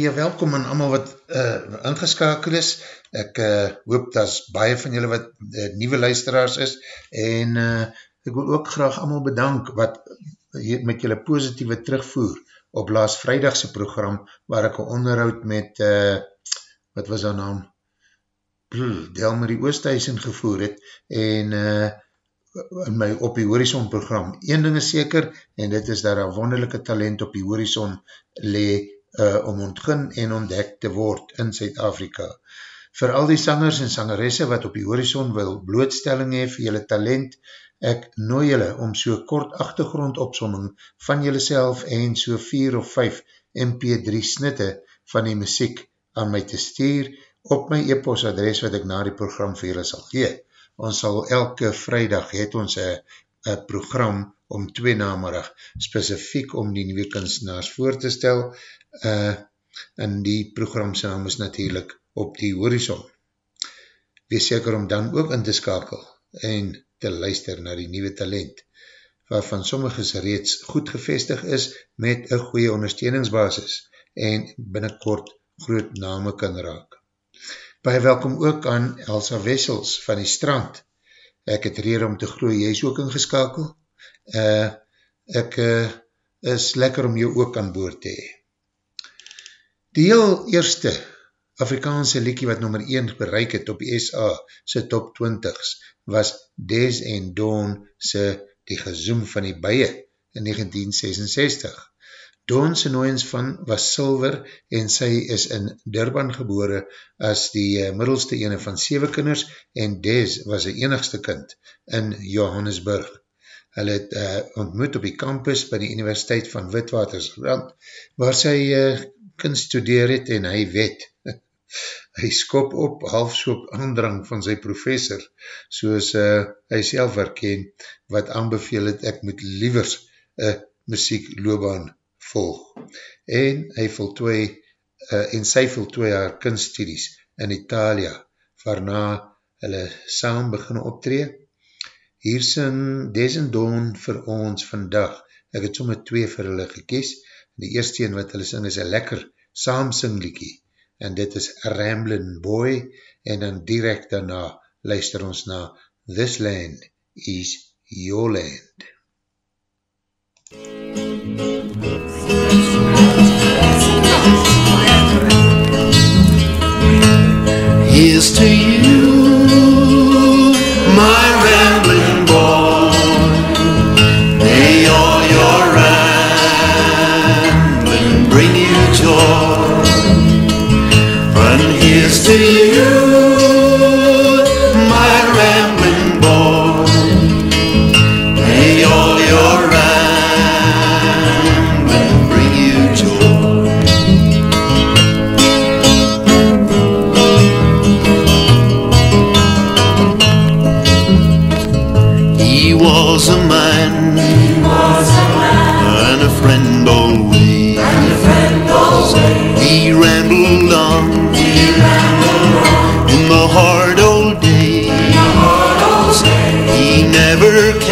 Baie welkom aan allemaal wat uh, ingeskakel is. Ek uh, hoop dat baie van julle wat uh, nieuwe luisteraars is en uh, ek wil ook graag allemaal bedank wat met julle positieve terugvoer op laas vrijdagse program waar ek een onderhoud met uh, wat was haar naam? Delmarie Oosthuizen gevoer het en uh, in my op die horizon program. Een ding is seker en dit is daar een wonderlijke talent op die horizon lee uh, om ontgin en ontdek te word in Zuid-Afrika. Voor al die sangers en sangeresse wat op die horizon wil blootstelling vir jylle talent, ek nooi jylle om so kort achtergrondopsomming van jylle self en so 4 of 5 MP3 snitte van die muziek aan my te stuur op my e-post adres wat ek na die program vir jylle sal gee. Ons sal elke vrijdag het ons een program om twee namerig specifiek om die nieuwe kunstenaars voor te stel uh, in die programse naam is natuurlijk op die horizon. Wees seker om dan ook in te skakel en te luister na die nieuwe talent, waarvan sommiges reeds goed gevestig is met een goeie ondersteuningsbasis en binnenkort groot name kan raak. Baie welkom ook aan Elsa Wessels van die strand. Ek het reer om te groei, jy is ook ingeskakel. Uh, ek uh, is lekker om jou ook aan boord te hee. Die heel eerste Afrikaanse liekie wat nummer 1 bereik het op die SA sy top 20s was Des en Dawn sy Die Gezoom van die Bije in 1966. Dawn sy nooiens van was Silver en sy is in Durban gebore as die uh, middelste ene van 7 kinders en Des was sy enigste kind in Johannesburg. Hulle het uh, ontmoet op die campus by die Universiteit van Witwatersrand waar sy uh, kind studeer het en hy weet. hy skop op half soop aandrang van sy professor, soos uh, hy self herken, wat aanbeveel het, ek moet liewers een muziek loobaan volg. En hy voltooi, uh, en sy voltooi haar kunststudies in Italia, waarna hulle saam begin optree. Hier sing Desendon vir ons vandag, ek het somme twee vir hulle gekies, die eerste een wat hulle sing is een lekker saamsing liekie en dit is Ramblin' Boy en dan direct daarna luister ons na This Land is Your Land. Here's to you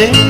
noche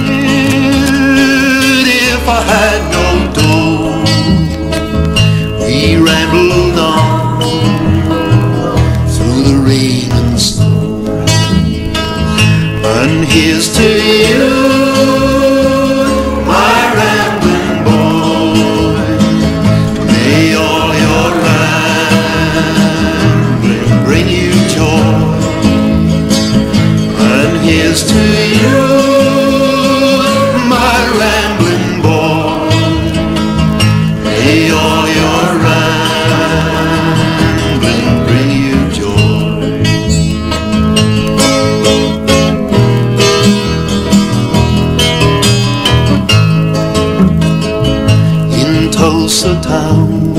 town.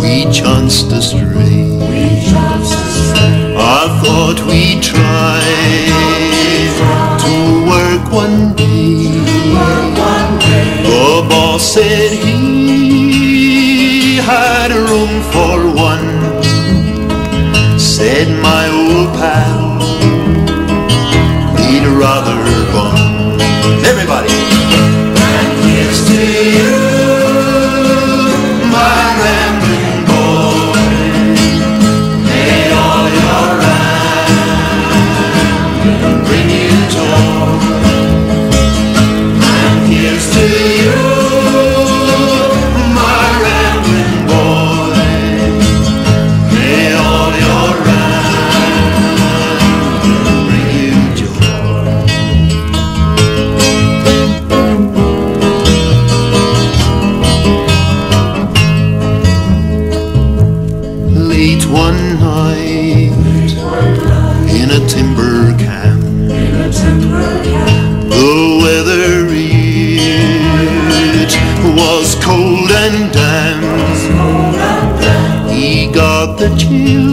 We chanced astray. I thought we'd try to work one day. The boss said he had room for one. Said my old pal. the chill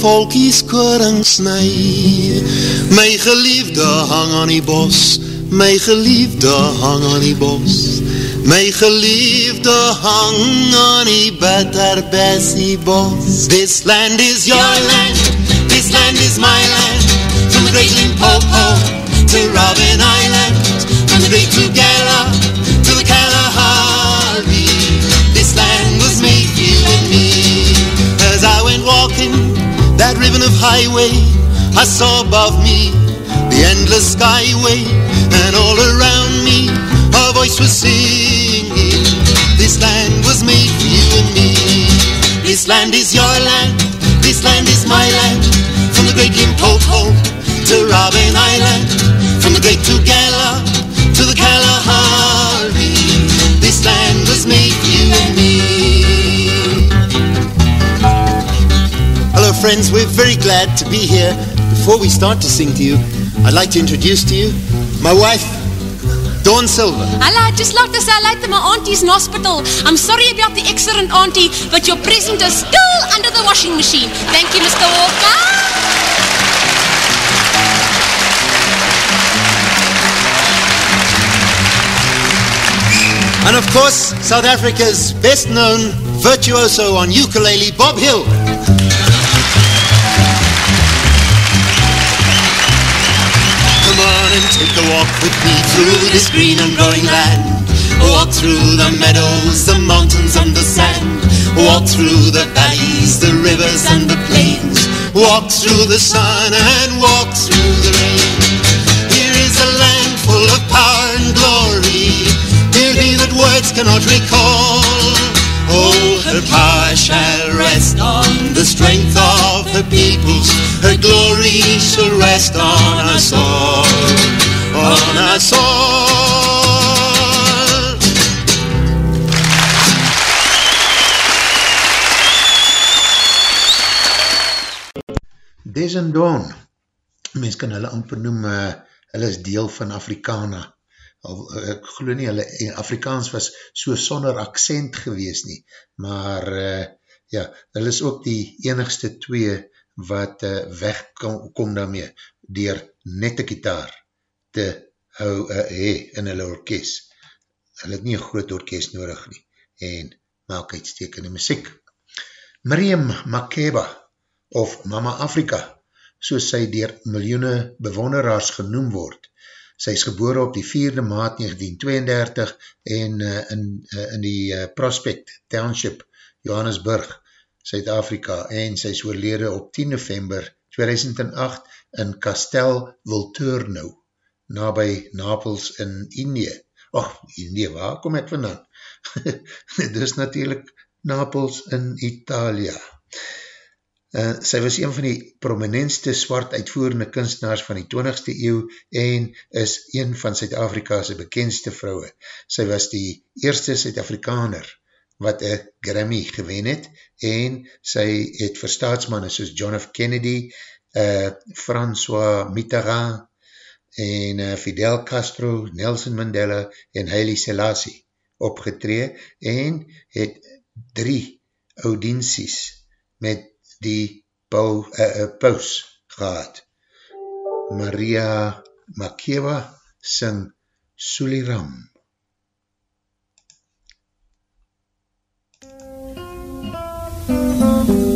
volkies koring snij. Mijn geliefde hang aan die bos, My geliefde hang aan die bos. My geliefde hang aan die better bessie bos. This land is your land, this land is my land. From the great Limpopo to Robin Island, from the great Tugela to the Kalahari. This land was made you and me as I went walking that ribbon of highway I saw above me the endless skyway And all around me a voice was singing This land was made for you and me. This land is your land, this land is my land From the great Limpopo to Robin Island From the great Tugela to the Kalahari friends, we're very glad to be here. Before we start to sing to you, I'd like to introduce to you my wife, Dawn Silver. Hello, I'd just like to say hello to my auntie's in hospital. I'm sorry about the accident, auntie, but your present is still under the washing machine. Thank you, Mr. Walker. And of course, South Africa's best known virtuoso on ukulele, Bob Hill. Take a walk with me through this green and growing land. Walk through the meadows, the mountains and the sand. Walk through the valleys, the rivers and the plains. Walk through the sun and walk through the rain. Here is a land full of power and glory. Beauty that words cannot recall. Oh, her power shall rest on the strength of her peoples. Her glory shall rest on us all. On us all. Des en Dawn, mens kan hulle amper noem, uh, hulle is deel van Afrikana, al, uh, ek geloof nie, hulle Afrikaans was so sonder accent gewees nie, maar uh, ja, hulle is ook die enigste twee wat uh, wegkom kom daarmee, dier net een gitaar te hou uh, hee in hulle orkest. Hulle het nie een groot orkest nodig nie, en maak uitstekende muziek. Miriam Makeba, of Mama Afrika, soos sy dier miljoene bewonderaars genoem word. Sy is gebore op die 4de maart 1932 en uh, in, uh, in die uh, Prospect Township, Johannesburg, Suid-Afrika, en sy is oorlede op 10 november 2008 in Castel Volturno, na by Napels in Indië. Och, Indië, waar kom ek vandaan? Dit is natuurlijk Napels in Italia. Uh, sy was een van die prominentste swart uitvoerende kunstenaars van die 20ste eeuw en is een van Suid-Afrika's bekendste vrouwe. Sy was die eerste Suid-Afrikaner wat een Grammy gewen het en sy het vir staatsmanne soos John F. Kennedy, uh, François Mitterrand en uh, Fidel Castro, Nelson Mandela en Haile Selassie opgetree en het drie audienties met die pau, uh, uh, paus gehad. Maria Makeva sing Suliram. Suliram,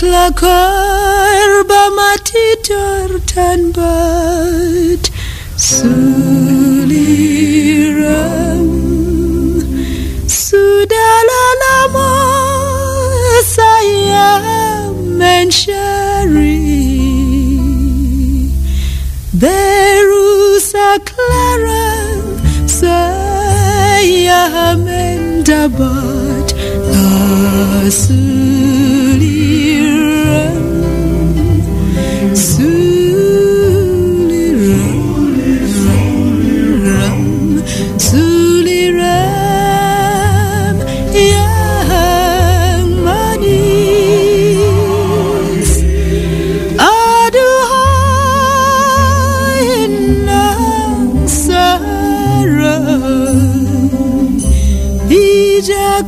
klakoir tan tanbat suliram sudalalama sayam saya shari berusa clara saya and abad lasu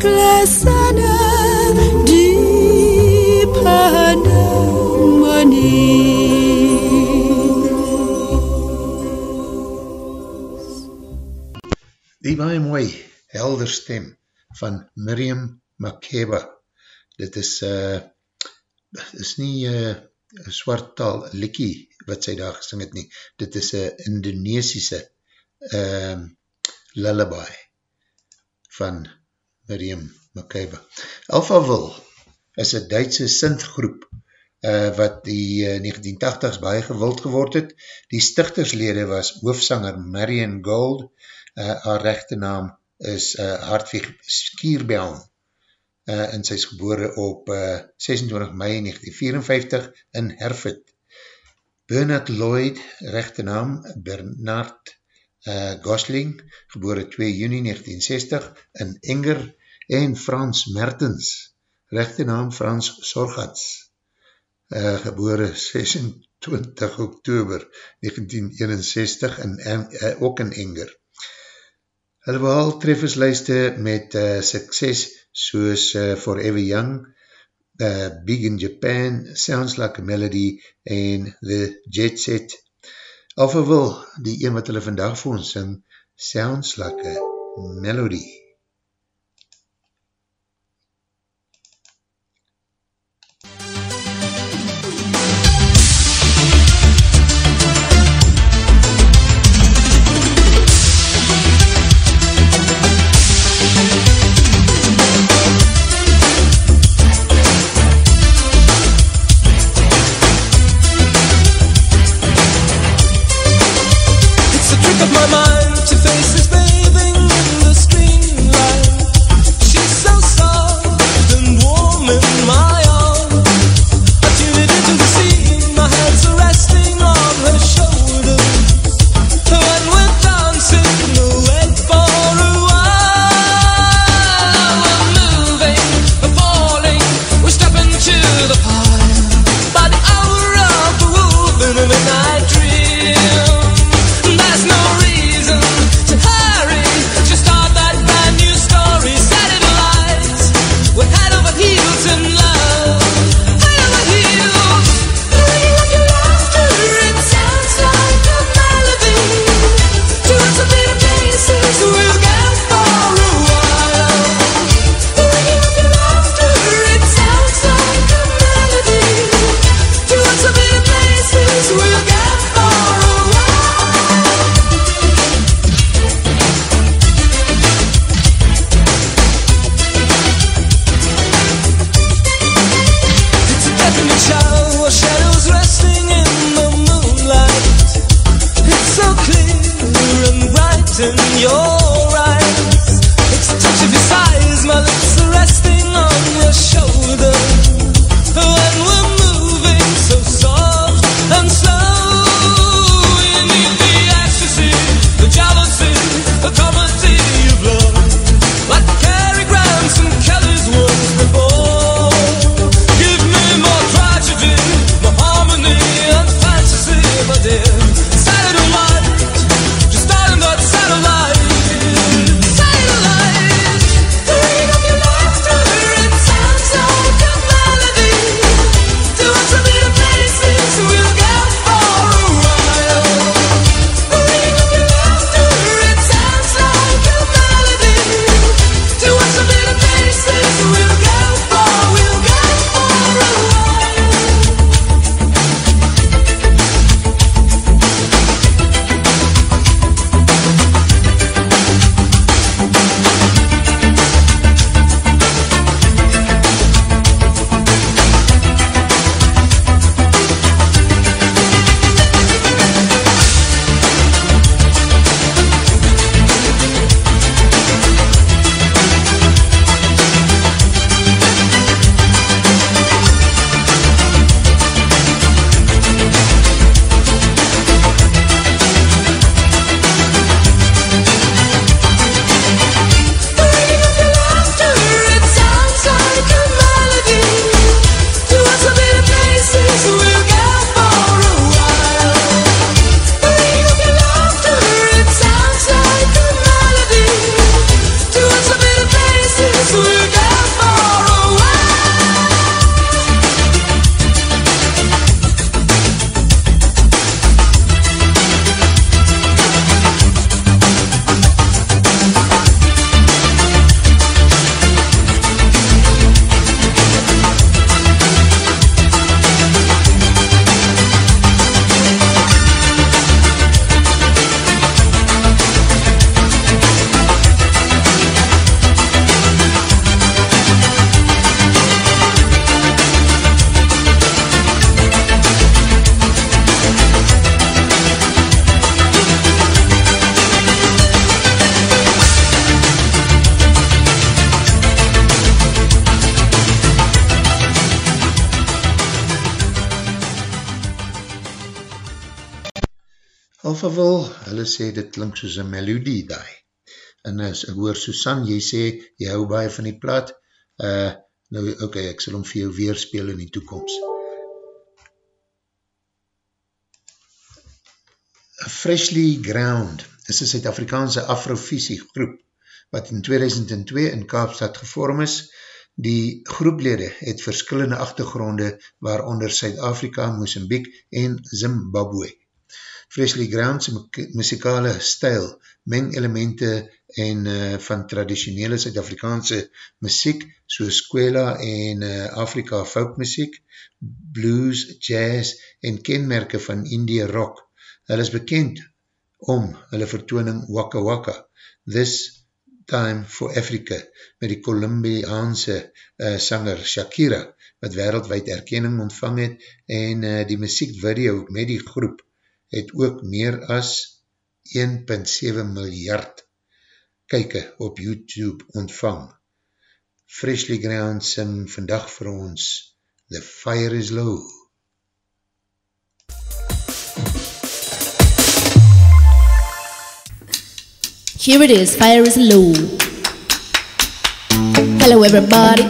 Bijaklah sana di padang manis Die baie mooi, helder stem van Miriam Makeba. Dit is, uh, is nie uh, swart taal likkie wat sy daar gesing het nie. Dit is een uh, lullaby van Miriam Makeba. Alphaville is een Duitse synthgroep uh, wat die uh, 1980s baie gewild geword het. Die stichterslede was hoofsanger Marion Gold, uh, haar rechte naam is uh, Hartwig Skierbaum uh, en sy is gebore op uh, 26 mei 1954 in Herford. Bernard Lloyd, rechte naam Bernard uh, Gosling, gebore 2 juni 1960 in Enger en Frans Mertens, rechte naam Frans Sorgats, uh, gebore 26 oktober 1961 in, uh, ook in Enger. Hulle behaal treffersluiste met uh, sukses soos uh, Forever Young, uh, Big in Japan, Sounds Like a Melody en The Jet Set. Alphaville, die een wat hulle vandag vir ons sing, Sounds Like a Melody. My mind Alphaville, hulle sê dit klink soos een melodie daai. En as ek hoor Susan, jy sê, jy hou baie van die plaat, uh, nou oké, okay, ek sal hom vir jou weer speel in die toekomst. Freshly Ground is een Suid-Afrikaanse Afrovisie groep, wat in 2002 in Kaapstad gevorm is. Die groeplede het verskillende achtergronde, waaronder Suid-Afrika, Mozambique en Zimbabwe. Freshly Ground's muzikale stijl meng elemente en uh, van traditionele Zuid-Afrikaanse muziek soos Squela en uh, Afrika folk muziek, blues, jazz en kenmerke van India rock. Hulle is bekend om hulle vertooning Waka Waka, This Time for Africa, met die Colombiaanse uh, sanger Shakira, wat wereldwijd erkenning ontvang het, en uh, die muziekvideo met die groep het ook meer as 1.7 miljard kyke op YouTube ontvang. Freshly Ground sing vandag vir ons The Fire is Low. Here it is, fire is low. Hello everybody.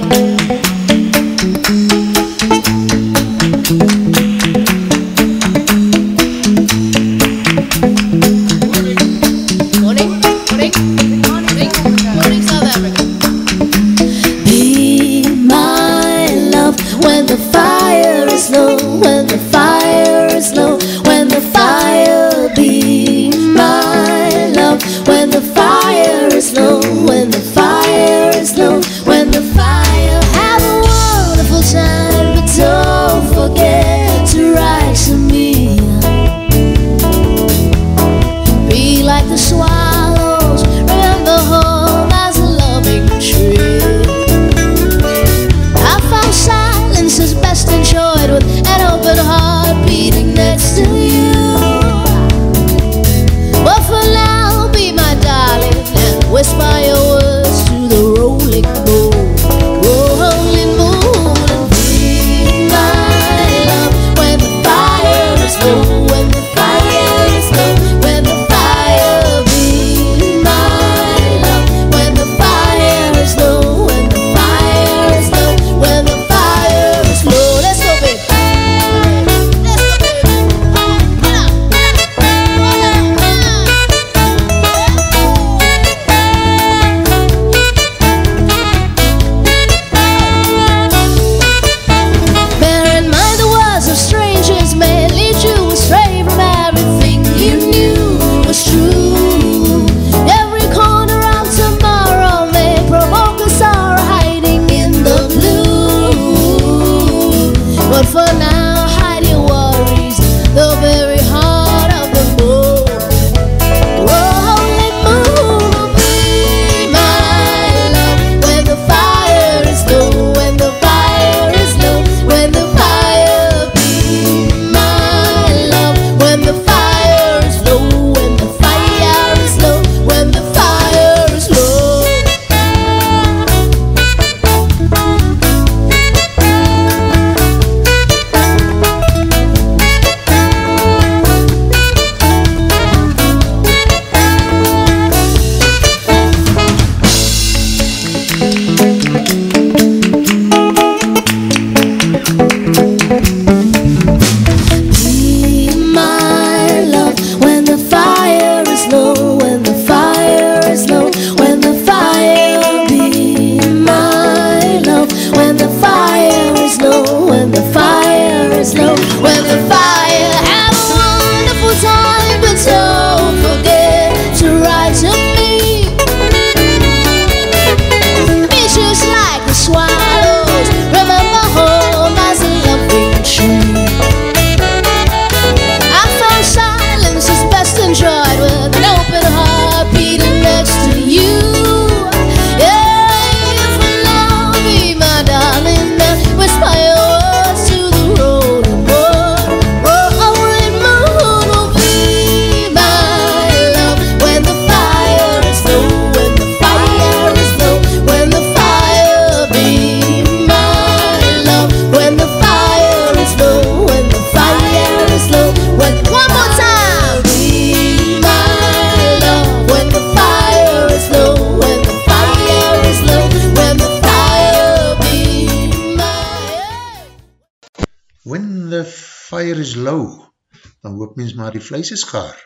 Maar die vlees is gaar,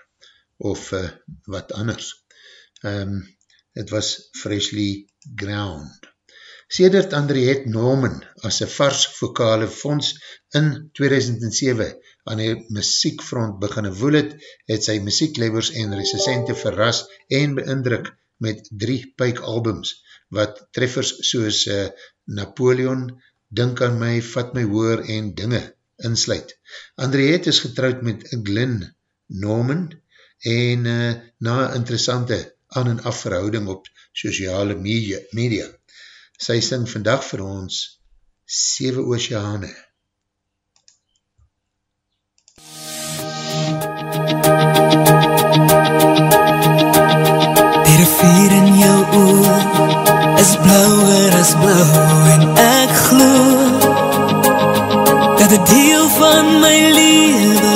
of uh, wat anders. Um, het was freshly ground. Sedert Andriette Norman as een vars vokale fonds in 2007 aan die muziekfront beginne woel het, het sy muzieklevers en resistente verras en beindruk met drie pike albums, wat treffers soos uh, Napoleon, Dink aan my, Vat my hoor en Dinge insluit. Andriette is getrouwd met Glenn Norman en uh, na interessante aan en afverhouding op sociale media, media sy sing vandag vir ons Sewe Oceane. Die rivier in jou oor is blauwer as blauw en ek glo dat die deel van my leven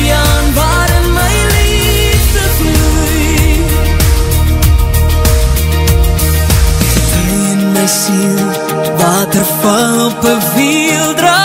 oceaan waarin my liefde vloei. Vloei in my siel, waterval op een wiel draai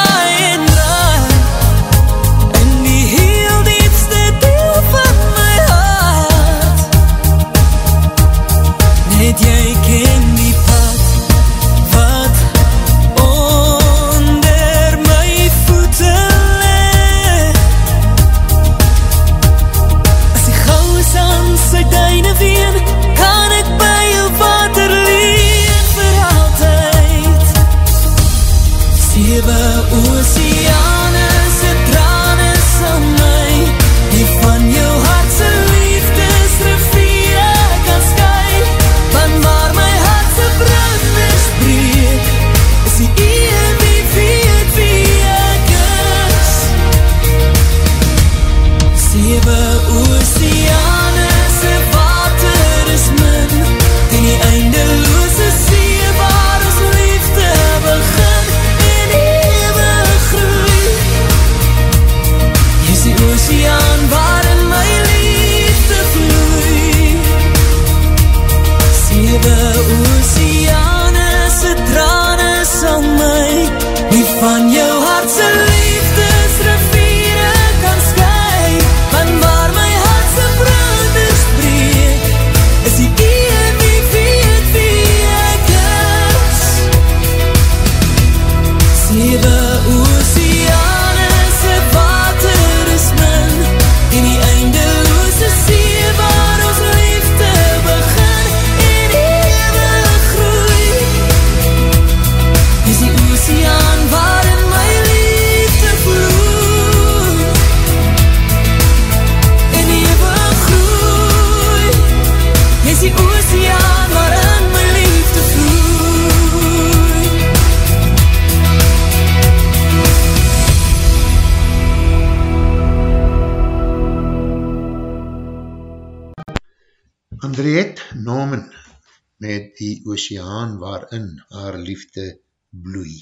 waarin haar liefde bloei.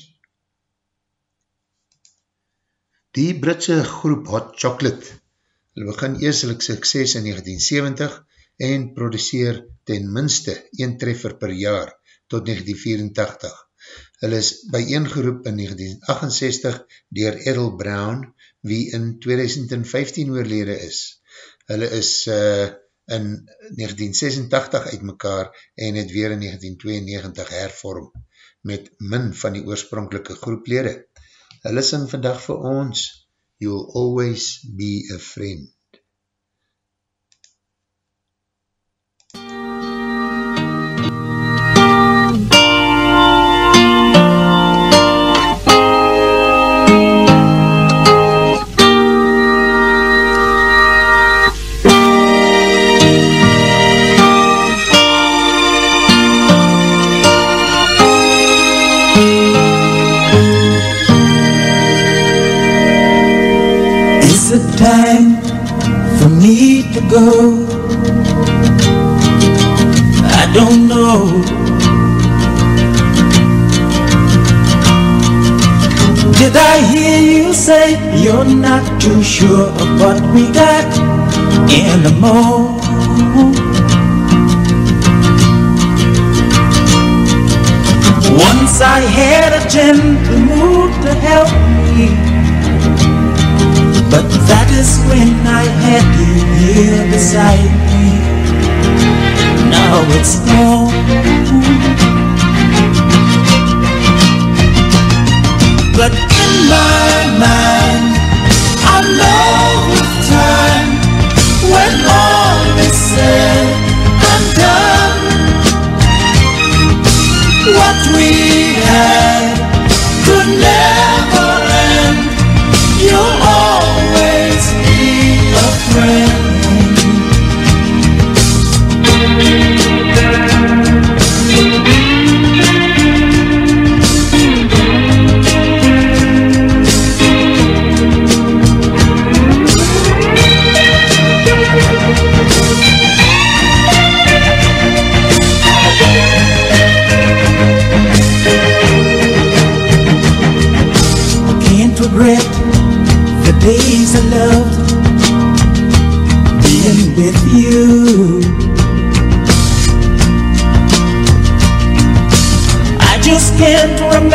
Die Britse groep Hot Chocolate, hulle begin eerstelik sukses in 1970 en produceer ten minste een treffer per jaar tot 1984. Hulle is bijeengeroep in 1968 dier Errol Brown, wie in 2015 oorlede is. Hulle is uh, in 1986 uit mekaar en het weer in 1992 hervorm met min van die oorspronkelike groeplede. Hulle sing vandag vir ons You'll always be a friend. Go? I don't know. Did I hear you say you're not too sure of what we got in the anymore? Once I had a gentle mood to help me. But that is when I had you here beside me. Now it's gone. But in my mind, I know with time, when all is said and done, what we had could never friend.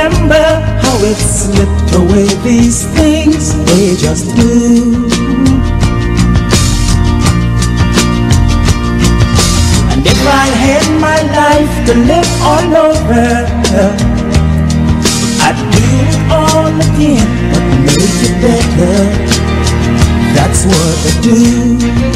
Remember how it slipped away. These things they just do. And if I had my life to live all over. I'd do it all again, but make it better. That's what I do.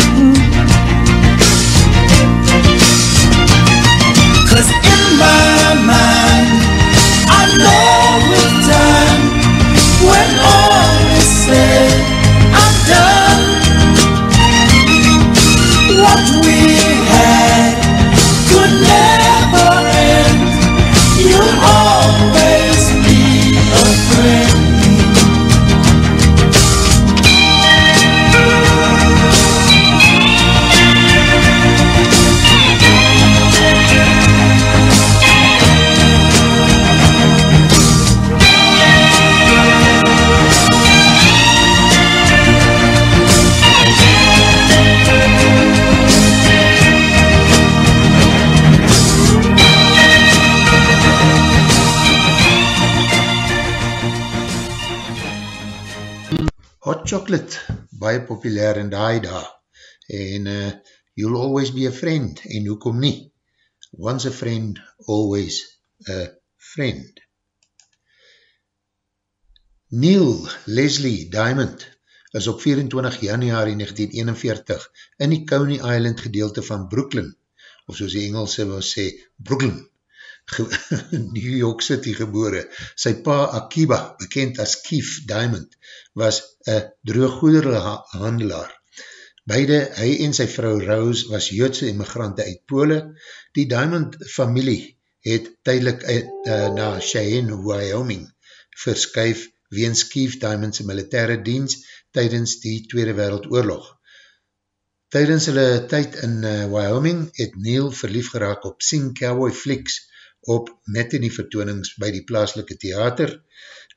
Baie populair in die daar, en uh, You'll Always Be a Friend, en hoekom nie? Once a friend, always a friend. Neil Leslie Diamond is op 24 januari 1941 in die Coney Island gedeelte van Brooklyn, of soos die Engelse wil sê, Brooklyn, New York City gebore. Sy pa Akiba, bekend as Keith Diamond, was een drooggoederhandelaar. Beide, hy en sy vrou Rose, was Joodse immigrante uit Pole. Die Diamond familie het tydelik uit, uh, na Cheyenne, Wyoming, verskuif weens Keith Diamond's militaire diens tydens die Tweede Wereldoorlog. Tydens hulle tyd in uh, Wyoming het Neil verlief geraak op Sing Cowboy Flicks op matinee vertoonings by die plaaslike theater.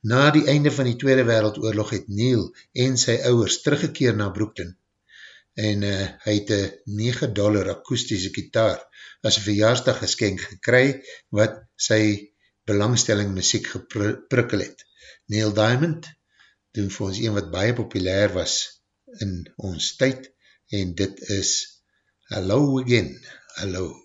Na die einde van die Tweede Wereldoorlog het Neil en sy ouwers teruggekeer na Brooklyn en uh, hy het een 9 dollar akoestische gitaar as een verjaarsdag geskenk gekry wat sy belangstelling muziek geprikkel het. Neil Diamond doen vir ons een wat baie populair was in ons tyd en dit is Hello Again, Hello.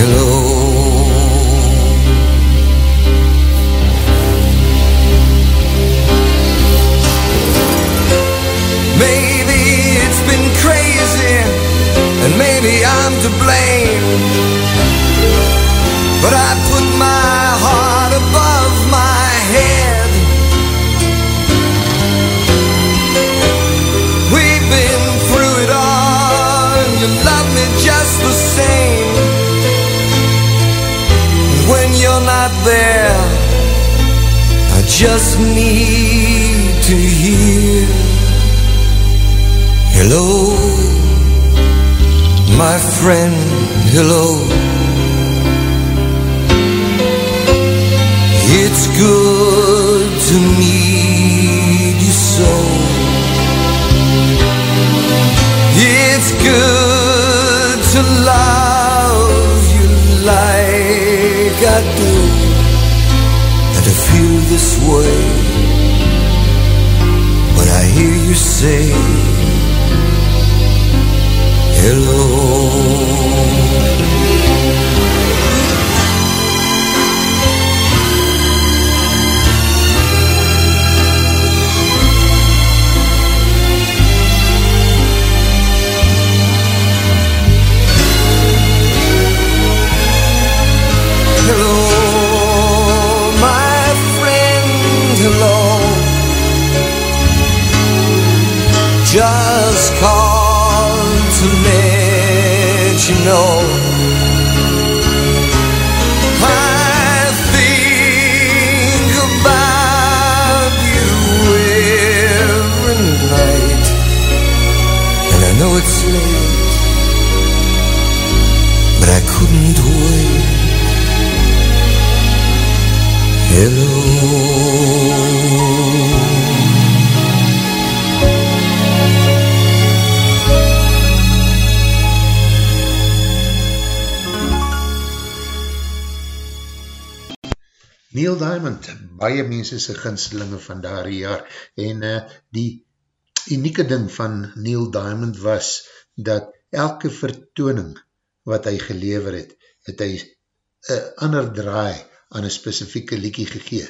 Hello. Maybe it's been crazy, and maybe I'm to blame. But I put my just need to hear. Hello, my friend, hello. It's good to meet you so. It's good to love you like I do, this way when I hear you say hello. Know it's late, but I couldn't wait. Hello. Neil Diamond, baie mense sy ginslinge van daar jaar, en uh, die unieke ding van Neil Diamond was, dat elke vertooning wat hy gelever het, het hy een ander draai aan een specifieke liekie gegee.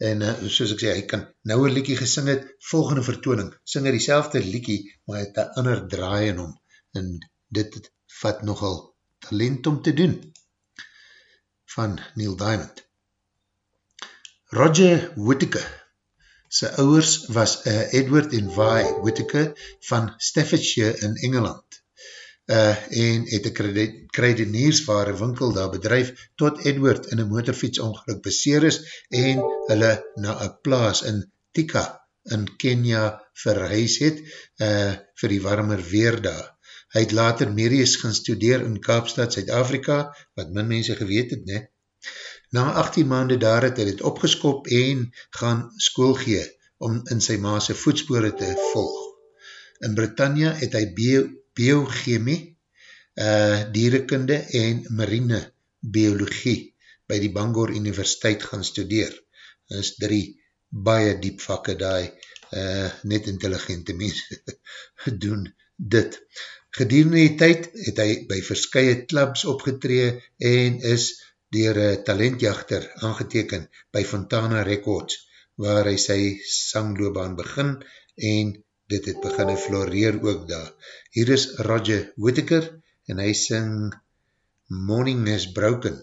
En uh, soos ek sê, hy kan nou een liekie gesing het, volgende vertooning, sing hy die liekie, maar hy het een ander draai in hom, en dit vat nogal talent om te doen, van Neil Diamond. Roger Whittaker, sy ouwers was uh, Edward en Vi Whittaker van Staffordshire in Engeland uh, en het een kruideniersware winkel daar bedrijf tot Edward in een motorfietsongeluk beseer is en hulle na een plaas in Tika in Kenya verhuis het uh, vir die warmer weer daar. Hy het later medies gaan studeer in Kaapstad, Zuid-Afrika, wat min mense geweet het, ne? Na 18 maande daar het hy het opgeskop en gaan school gee om in sy maase voetspore te volg. In Britannia het hy bio, biochemie, uh, dierekunde en marine biologie by die Bangor Universiteit gaan studeer. Dit is drie baie diep vakke daai, uh, net intelligente mense doen dit. Gedurende die tyd het hy by verskye clubs opgetree en is dier talentjachter aangeteken by Fontana Records, waar hy sy sangloobaan begin en dit het begin floreer ook daar. Hier is Roger Whittaker en hy sing Morning is Broken,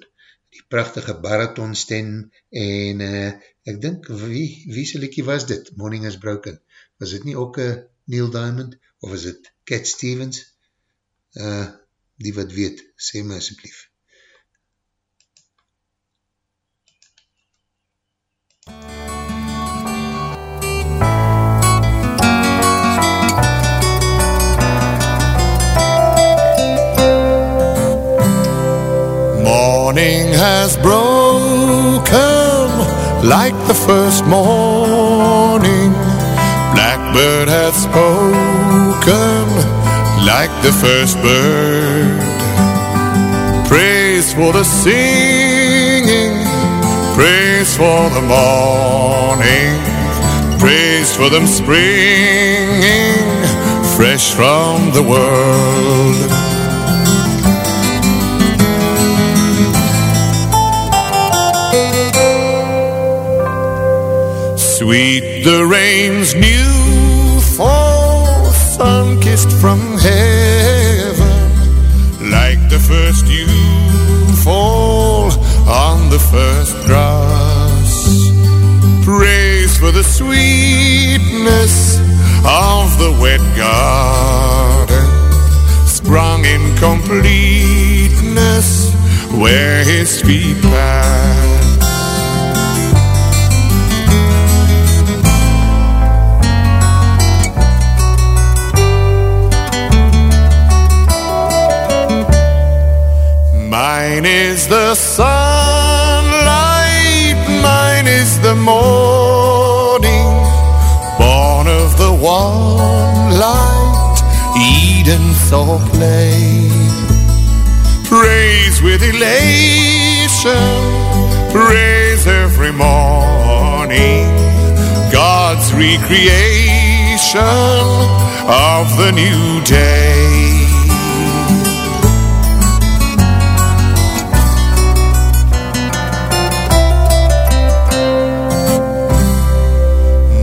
die prachtige baraton stem en uh, ek dink, wie, wie sy liekie was dit, Morning is Broken? Was dit nie ook uh, Neil Diamond of was dit Cat Stevens? Uh, die wat weet, sê my asjeblief. Morning has broken like the first morning. Blackbird has spoken like the first bird. Praise for the singing, praise for the morning, praise for them springing fresh from the world. Sweet the rain's new fall, sun kissed from heaven, like the first the first grass. Praise for the sweetness of the wet garden, sprung in completeness where his feet pass. Mine is the sunlight, one light, Eden saw play. Praise with elation, praise every morning, God's recreation of the new day.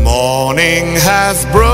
morning has broken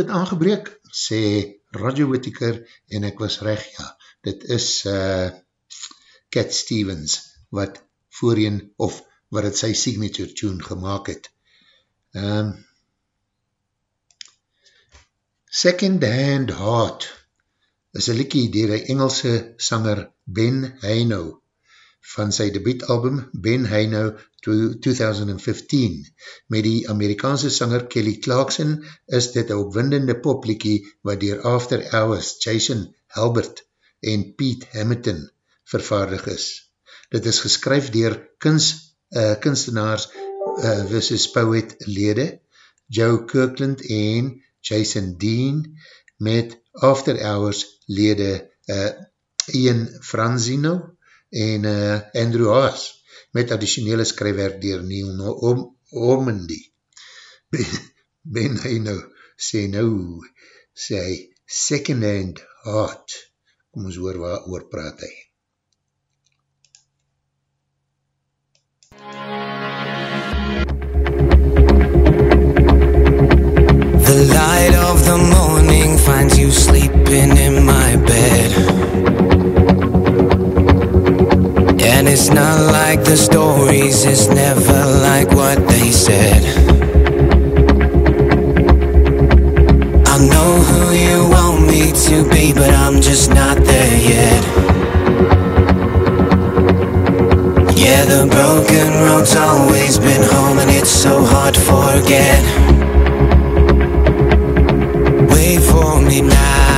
Het aangebreek, sê Radio Whittaker, en ek was reg, ja, dit is uh, Cat Stevens, wat voorheen, of wat het sy signature tune gemaakt het. Um, Second Hand Heart is een liekie dier die Engelse sanger Ben Heino van sy debietalbum Ben Heino 2015. Met die Amerikaanse sanger Kelly Clarkson is dit een opwindende popliekie wat dier After Hours Jason Halbert en Pete Hamilton vervaardig is. Dit is geskryf dier kunst, uh, kunstenaars uh, versus poet lede Joe Kirkland en Jason Dean met After Hours lede uh, Ian Franzino en uh, Andrew Haas met additionele skrywerk dier Neil Ormandy. Ben, ben hy nou, sê nou, sê hy, second hand heart. Kom ons hoor waar oor praat hy. The light of the morning finds you sleeping in my bed it's not like the stories, it's never like what they said. I know who you want me to be, but I'm just not there yet. Yeah, the broken road's always been home, and it's so hard to forget. Wait for me now.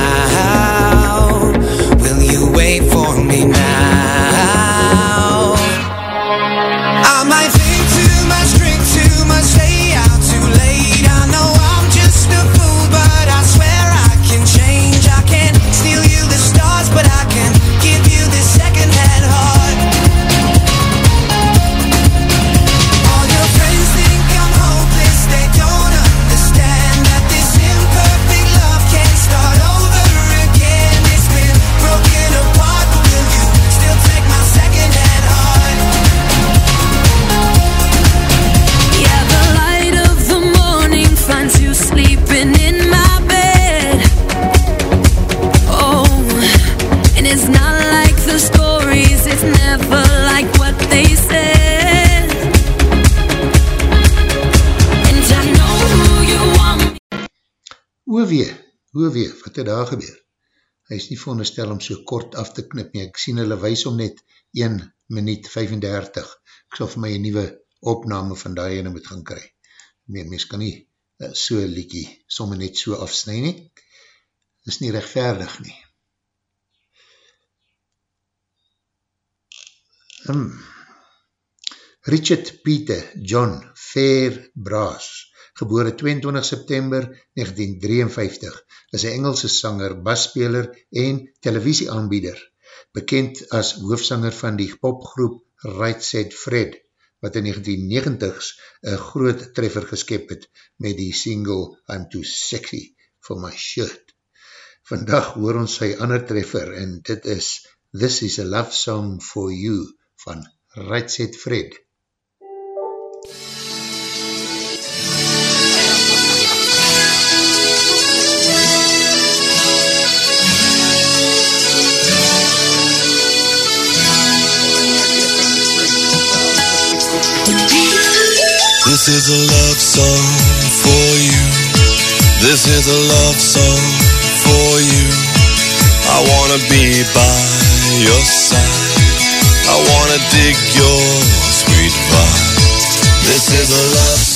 Wee, hoe wee, wat het daar gebeur? Hy is nie veronderstel om so kort af te knip nie, ek sien hulle wees om net 1 minuut 35, ek sal vir my een nieuwe opname van die ene moet gaan kry. Nee, mens kan nie uh, so liekie somme net so afsnij nie, is nie rechtvaardig nie. Hmm. Richard Peter John Fairbrass, gebore 22 September 1953, is een Engelse sanger, basspeler en televisieaanbieder, bekend as hoofsanger van die popgroep Right Said Fred, wat in 1990s een groot treffer geskep het met die single I'm Too Sexy for My Shirt. Vandag hoor ons sy ander treffer en dit is This is a Love Song for You van Right Said Fred. This is a love song for you. This is a love song for you. I wanna be by your side. I wanna dig your sweet vibe. This is a love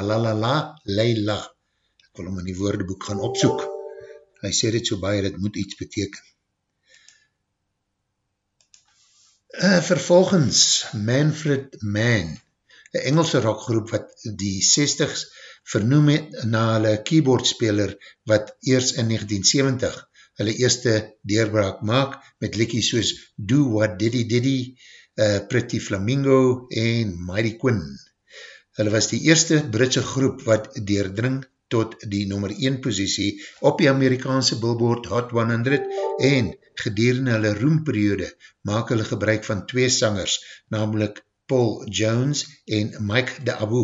la la la la, Leila. Ek wil hom in die woordeboek gaan opsoek. Hy sê dit so baie, dit moet iets beteken. Uh, vervolgens, Manfred Mann, een Engelse rockgroep wat die 60s vernoem het na hulle keyboardspeler wat eers in 1970 hulle eerste deurbraak maak met likkies soos Do What Diddy Diddy, uh, Pretty Flamingo en Mighty Quinn. Hulle was die eerste Britse groep wat deurdring tot die nummer 1 posiesie op die Amerikaanse billboard Hot 100 en gedurende hulle roemperiode maak hulle gebruik van twee sangers, namelijk Paul Jones en Mike de Abu.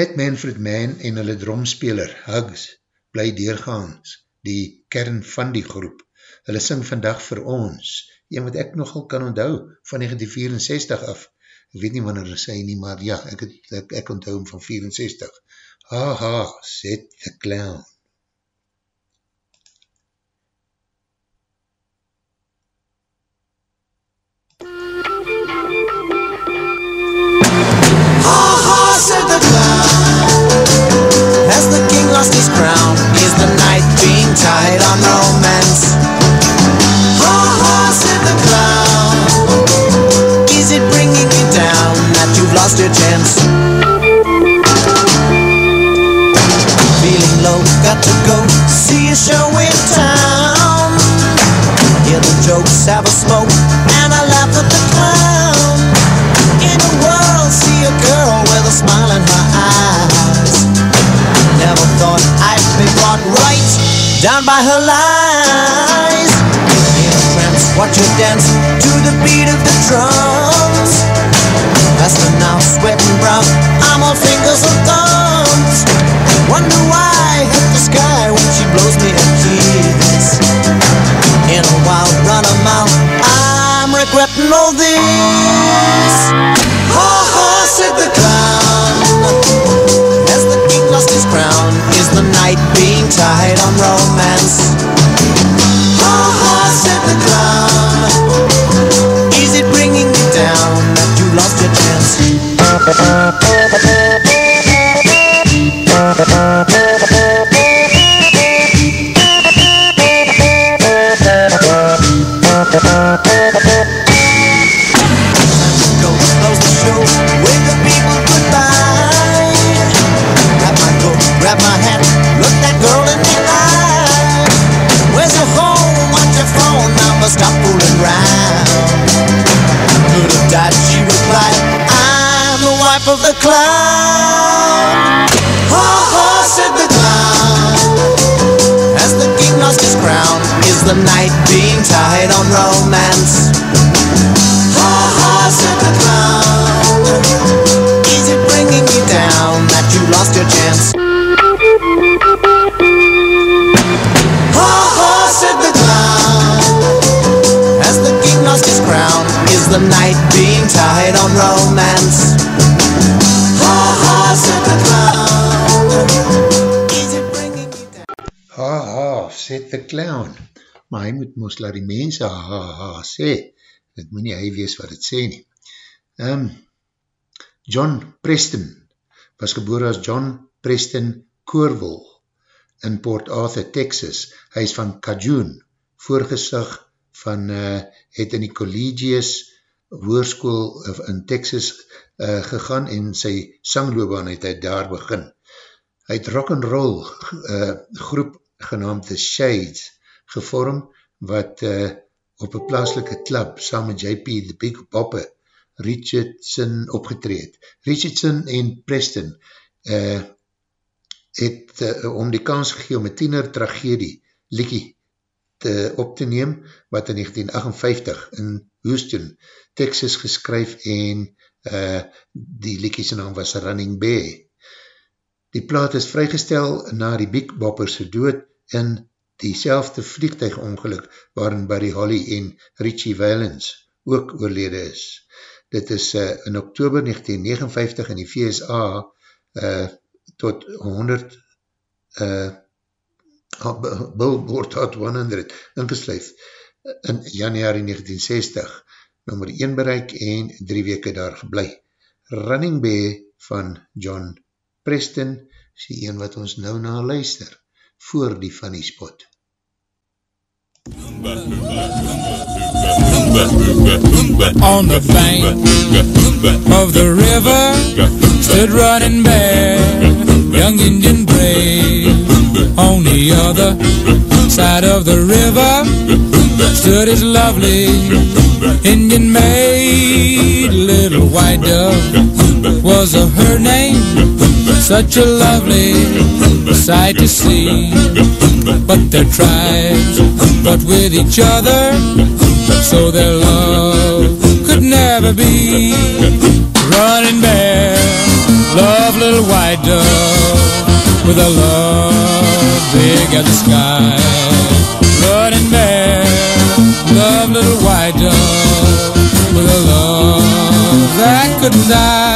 Net Manfred Mann en hulle dromspeler Hugs bly deurgaans die kern van die groep. Hulle sing vandag vir ons, een wat ek nogal kan onthou van 1964 af. Ek weet nie wanneer hulle sê nie, maar ja, ek, ek, ek onthou van 64. Ha ha, said the clown. Ha ha, said the clown. As the king lost his crown, is the night being tied on romance? Lost your chance? Feeling low, got to go see a show in town. Hear the jokes, have a smoke, and I laugh at the clown. In a world, see a girl with a smile in her eyes. Never thought I'd be brought right down by her lies. In a trance, watch her dance to the beat of the drums. Faster now, sweating brown, I'm all fingers and thumbs. Wonder why I hit the sky when she blows me a kiss. In a wild run of mouth, I'm regretting all this. Ha ha, said the clown. As the king lost his crown, is the night being tied on romance? Ha ha, said the clown. Is it bringing you down that you lost your chance? Ha, said the clown. Maar hy moet moes laat die mense ha ha sê. Dit moet nie hy wees wat het sê nie. Um, John Preston was geboor as John Preston Coorville in Port Arthur, Texas. Hy is van Cajun, voorgesig van, uh, het in die collegius woorskoel in Texas uh, gegaan en sy sangloobaan het hy daar begin. Hy het rock and roll uh, groep genaamd The Shades gevorm wat uh, op een plaaslike klub saam met JP The Big Bopper Richardson opgetreed. Richardson en Preston uh, het uh, om die kans gegeen om een tiener tragedie Likkie te, op te neem wat in 1958 in Houston, Texas geskryf en uh, die Likkie sy naam was Running Bay. Die plaat is vrygestel na die Big Bopperse dood in diezelfde vliegtuigongeluk waarin Barry Holly en Richie Valens ook oorlede is. Dit is uh, in oktober 1959 in die VSA uh, tot 100 uh, Billboard Hot 100 ingesluif in januari 1960 nummer 1 bereik en drie weke daar geblei. Running Bay van John Preston is die een wat ons nou na luister voor die funny spot. On the bank of the river stood running bear, young Indian brave. On the other side of the river stood his lovely Indian maid, little white dove was her name, such a lovely sight to see. But their tribes fought with each other, so their love could never be. Running bear, love little white dove with a love big as the sky. Running bear, love little white dove with a love that couldn't die.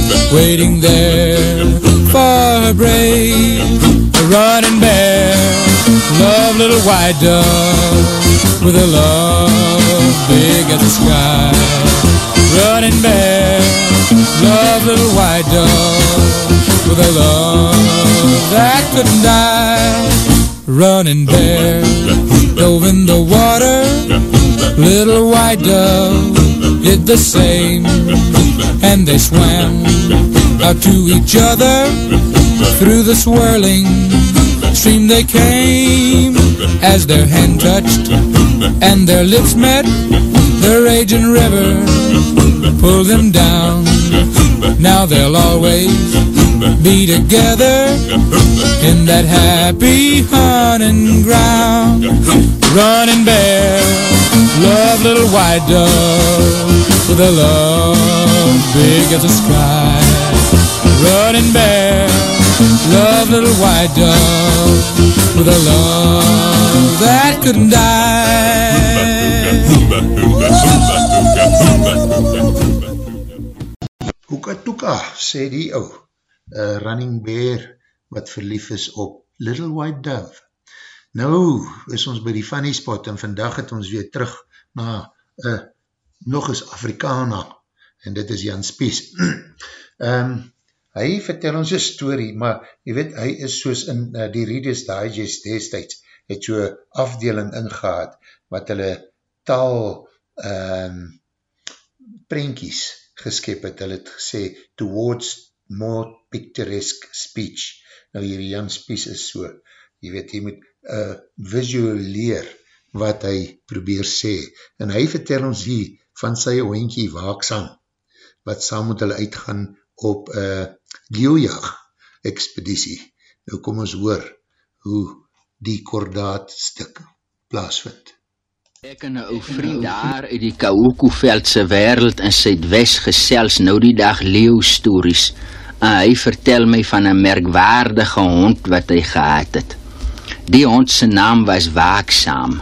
waiting there for her brave. Running bear, love little white dove with a love big as the sky. Running bear, love little white dove with a love that couldn't die. Running bear, dove in the water, little white dove did the same, and they swam out to each other through the swirling stream they came. As their hand touched and their lips met the raging river pulled them down. Now they'll always be together in that happy hunting ground. Running bear love little white dove with a love big as the sky running bear love little white dove with a love that couldn't die. Hoeka toeka, sê die ou, uh, running bear wat verlief is op Little White Dove. Nou is ons by die funny spot en vandag het ons weer terug na uh, nog eens Afrikana en dit is Jan Spies. um, hy vertel ons een story, maar jy weet, hy is soos in uh, die Reader's Digest destijds, het so afdeling ingehaad, wat hulle taal um, prentjies geskep het, hulle het gesê, towards more picturesque speech. Nou hier Jan Spies is so, jy weet, jy moet uh, visualeer wat hy probeer sê. En hy vertel ons hier van sy hoentjie waaksam, wat saam moet hulle uitgaan op uh, leeuwjag expeditie. Nou kom ons hoor hoe die kordaat stuk plaasvind. Ek en een ou vriend daar uit die Kaokoveldse wereld in Zuidwest gesels nou die dag leeuwstories en hy vertel my van een merkwaardige hond wat hy gehad het. Die hond sy naam was Waaksaam.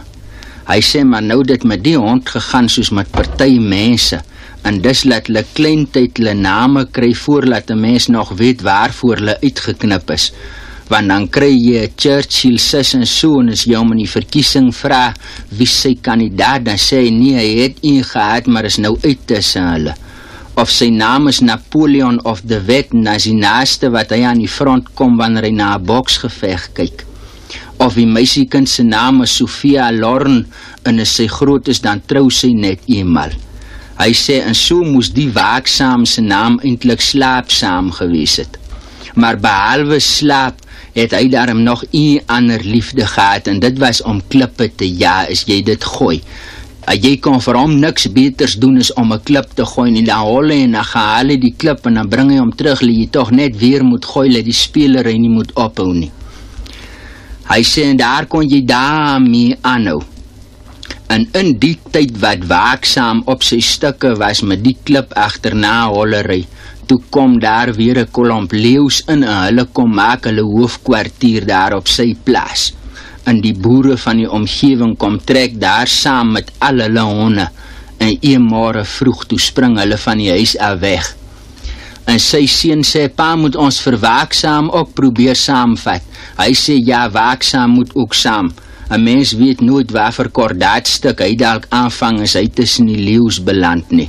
Hy sê maar nou dit met die hond gegaan soos met partij mense en dis laat hulle kleintyd hulle name kry voordat een mens nog weet waarvoor hulle uitgeknip is want dan kry jy Churchill sis en so en as jy om in die verkiesing vraag wie sy kandidaat, dan sê hy nie, hy het een gehad, maar is nou uit tussen hulle. Of sy naam is Napoleon of de Wet, en as die naaste wat hy aan die front kom, wanneer hy na een boksgevecht kyk. Of die meisiekind sy naam is Sophia Lorn, en as sy groot is, dan trou sy net eenmaal. Hy sê, en so moes die waaksaam sy naam eindelijk slaapsaam gewees het. Maar behalwe slaap, het hy daarom nog een ander liefde gehad en dit was om klippe te ja, as jy dit gooi. Uh, jy kon vir hom niks beters doen as om een klip te gooi en dan hol en dan gehaal hy die klip en dan bring hy hom terug, dat jy toch net weer moet gooi, die speler hy nie moet ophou nie. Hy sê, en daar kon jy daarmee aanhou. En in die tyd wat waaksaam op sy stikke was met die klip achterna hollerij, toe kom daar weer een kolomp leeuws in en hulle kom maak hulle hoofdkwartier daar op sy plaas. En die boere van die omgeving kom trek daar saam met al hulle honde en een morgen vroeg toe spring hulle van die huis af weg. En sy sien sê, pa moet ons verwaaksaam ook probeer saamvat. Hy sê, ja, waaksaam moet ook saam. 'n Mens weet nooit waar vir kordaatstuk hy dalk aanvang as hy tussen die leeu's beland nie.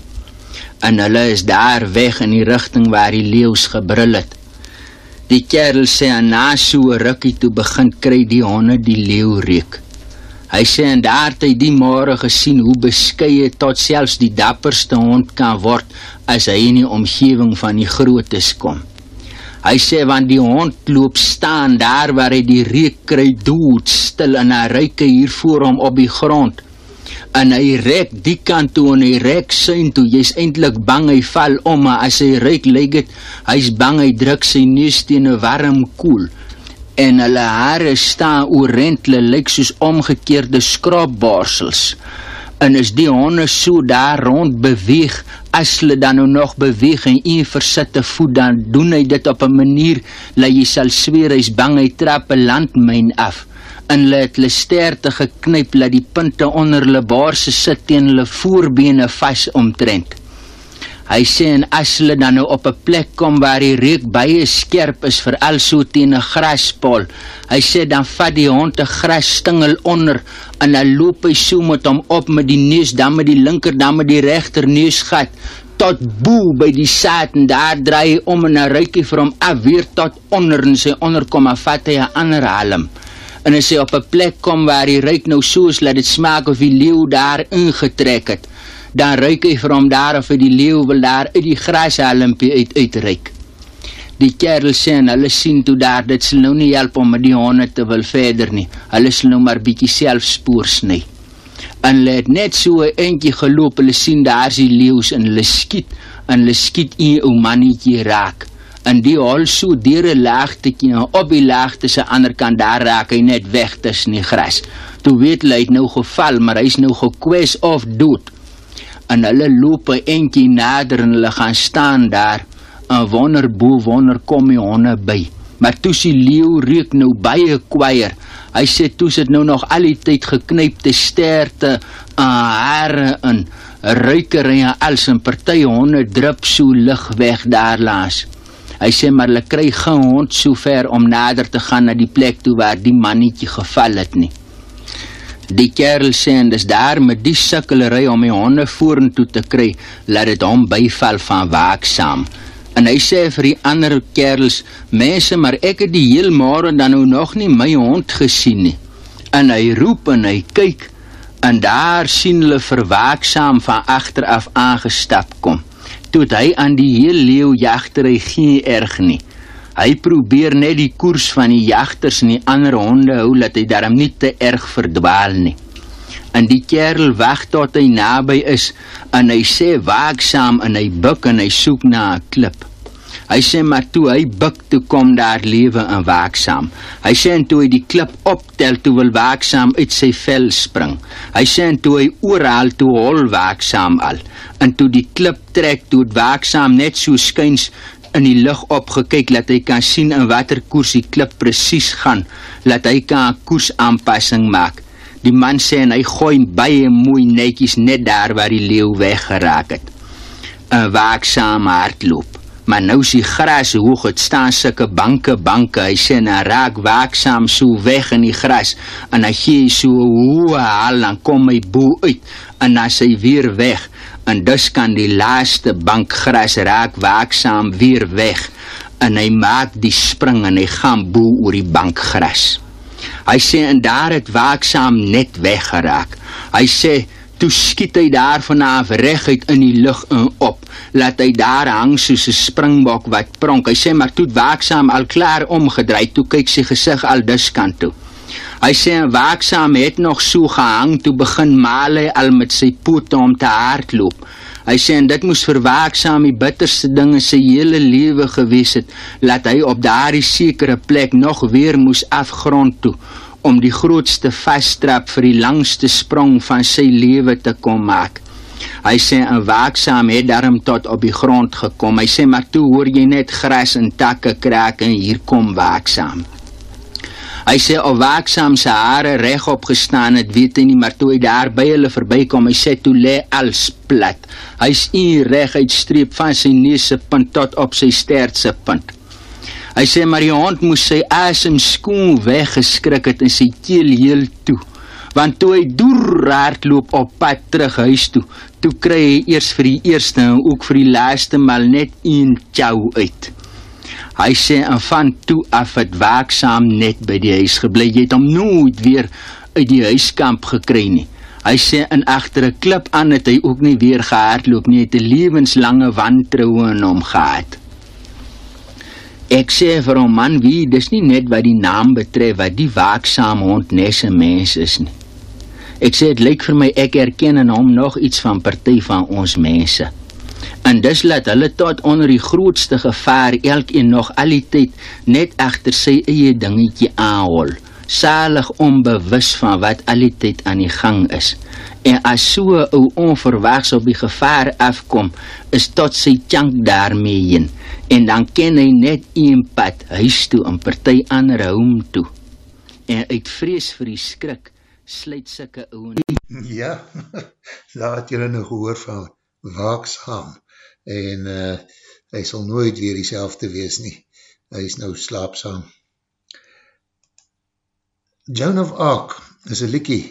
En hulle is daar weg in die rigting waar die leeu's gebrul het. Die kerel sê aan na so 'n rukkie toe begin kry die honde die leeu reuk. Hy sê en daar het hy die môre gesien hoe beskeie tot selfs die dapperste hond kan word as hy in die omgewing van die grootes kom. Hy sê want die hond loop staan daar waar hy die reuk kry dood stil en hy ryk hier voor hom op die grond. En hy rek die kant toe en hy rek syn toe. Jy's eintlik bang hy val om maar as hy ryk lyk dit hy's bang hy druk sy neus teen 'n warm koel. En hulle hare staan oorent hulle lyk soos omgekeerde skraapbarsels en as die honde so daar rond beweeg as hulle dan nou nog beweeg en een versitte voet dan doen hy dit op 'n manier dat jy sal sweer hy's bang hy trap 'n landmyn af en hulle het hulle sterte geknyp dat die punte onder hulle baarse sit teen hulle voorbene vas omtrent. Hy sê en as hulle dan nou op 'n plek kom waar die reuk baie skerp is vir also teen 'n graspaal, hy sê dan vat die hond 'n grasstingel onder en dan loop hy so met hom op met die neus dan met die linker dan met die regter neusgat tot bo by die saad en daar draai hy om en 'n ruikie vir hom af weer tot onder en sy onderkom en vat hy 'n ander halm. En hy op 'n plek kom waar hy ruik nou soos laat dit smaak of die leeu daar ingetrek het, dan ruik hy vir hom daar of hy die leeu wil daar uit die grashalmpie uit uitryk. Die kerel sê en hulle sien toe daar dit sal nou nie help om met die honde te wil verder nie. Hulle sal nou maar bietjie self spoor sny. En hulle het net so 'n entjie geloop, hulle sien daar's die leeu's en hulle skiet en hulle skiet 'n ou mannetjie raak in die hol so deur 'n laagtetjie en op die laagte se ander kant daar raak hy net weg tussen die gras. Toe weet hy het nou geval, maar hy's nou gekwes of dood. En hulle loop 'n entjie nader en hulle gaan staan daar. 'n Wonder bo wonder kom die honde by. Maar toe sien leeu reuk nou baie kwaier. Hy sê toe sit nou nog al die tyd geknypte sterte aan hare in. Ruiker en als 'n party honde drup so lig weg daar laas. Hy sê maar hulle kry geen hond so ver om nader te gaan na die plek toe waar die mannetjie geval het nie. Die kerel sê en dis daar met die sukkelery om die honde vorentoe te kry, laat dit hom byval van waaksaam. En hy sê vir die ander kerels, mense, maar ek het die heel môre dan nou nog nie my hond gesien nie. En hy roep en hy kyk en daar sien hulle verwaaksaam van agter af aangestap kom toe hy aan die heel leeu jagtery geen erg nie. Hy probeer net die koers van die jagters en die ander honde hou dat hy daarom nie te erg verdwaal nie. En die kerel wag tot hy naby is en hy sê waaksaam en hy buig en hy soek na 'n klip. Hy sê maar toe hy buig toe kom daar lewe en waaksaam. Hy sê en toe hy die klip optel toe wil waaksaam uit sy vel spring. Hy sê en toe hy oral toe hol waaksaam al. En toe die klip trek toe het waaksaam net so skuins in die lug opgekyk dat hy kan sien in watter koers die klip presies gaan, laat hy kan 'n koersaanpassing maak. Die man sê en hy gooi baie mooi netjies net daar waar die leeu weggeraak het. 'n Waaksaam hardloop maar nou die gras hoog, het staan sulke banke, banke, hy sê, en hy raak waaksaam so weg in die gras, en hy gee so hoe haal, dan kom hy boe uit, en hy weer weg, en dus kan die laaste bank gras raak waaksaam weer weg, en hy maak die spring, en hy gaan boe oor die bank gras. Hy sê, en daar het waaksaam net weggeraak. Hy sê, toe skiet hy daar vanaf reguit in die lug in op. Laat hy daar hang soos 'n springbok wat pronk. Hy sê maar toe waaksaam al klaar omgedry, toe kyk sy gesig al diskant toe. Hy sê waaksaam het nog so gehang toe begin Male al met sy pote om te hardloop. Hy sê en dit moes vir waaksaam die bitterste ding in sy hele lewe gewees het, laat hy op daardie sekere plek nog weer moes afgrond toe om die grootste vasstrap vir die langste sprong van sy lewe te kom maak. Hy sê 'n waaksaam het daarom tot op die grond gekom. Hy sê maar toe hoor jy net gras en takke kraak en hier kom waaksaam. Hy sê of waaksaam se hare regop gestaan het, weet hy nie, maar toe hy daar by hulle verbykom, hy sê toe lê als plat. Hy's u reguit streep van sy neus se punt tot op sy stert se punt. Hy sê maar die hond moes sy asem skoon weggeskrik het en sy keel heel toe. Want toe hy doer hardloop op pad terug huis toe, toe kry hy eers vir die eerste en ook vir die laaste mal net een chow uit. Hy sê en van toe af het waaksaam net by die huis gebly. Jy het hom nooit weer uit die huiskamp gekry nie. Hy sê in agter 'n klip aan het hy ook nie weer gehardloop nie. Hy het 'n lewenslange wantroue in hom gehad. Ek sê vir 'n man wie dis nie net wat die naam betref wat die waaksame hond nes 'n mens is nie. Ek sê dit lyk vir my ek erken in hom nog iets van party van ons mense. En dis laat hulle tot onder die grootste gevaar elkeen nog al die tyd net agter sy eie dingetjie aanhol salig onbewus van wat al die tyd aan die gang is. En as so ou onverwags op die gevaar afkom, is tot sy chunk daarmee heen en dan ken hy net een pad huis toe en party ander hom toe. En uit vrees vir die skrik sluit sulke ouens. Ja, daar het julle nou gehoor van waaksaam en uh, hy sal nooit weer dieselfde wees nie. Hy is nou slaapsaam. Joan of Arc is een liekie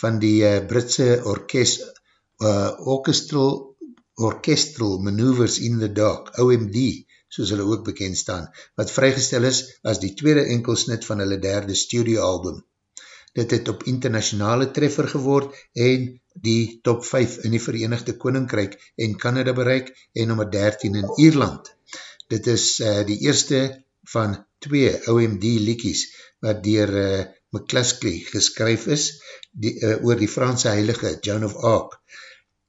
van die uh, Britse orkest, uh, orchestral, orchestral Maneuvers in the Dark, OMD, soos hulle ook bekend staan, wat vrygestel is as die tweede enkelsnit van hulle derde studioalbum. Dit het op internationale treffer geword en die top 5 in die Verenigde Koninkryk en Canada bereik en nummer 13 in Ierland. Dit is uh, die eerste van twee OMD liekies wat dier uh, McCluskey geskryf is die, uh, oor die Franse heilige Joan of Arc.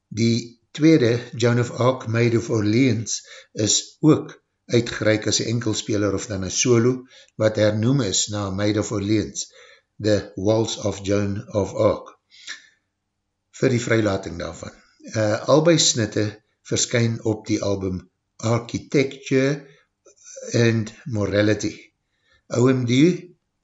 Die tweede Joan of Arc, Maid of Orleans, is ook uitgereik as een enkelspeler of dan een solo, wat hernoem is na Maid of Orleans, The Waltz of Joan of Arc, vir die vrylating daarvan. Uh, albei snitte verskyn op die album Architecture and Morality. OMD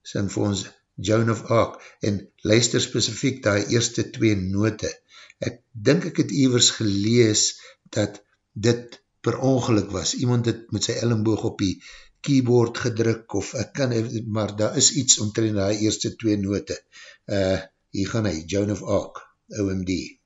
sin vir ons Joan of Arc, en luister specifiek die eerste twee note. Ek dink ek het evers gelees dat dit per ongeluk was. Iemand het met sy ellenboog op die keyboard gedruk, of ek kan, maar daar is iets omtrent die eerste twee note. Uh, hier gaan hy, Joan of Arc, OMD.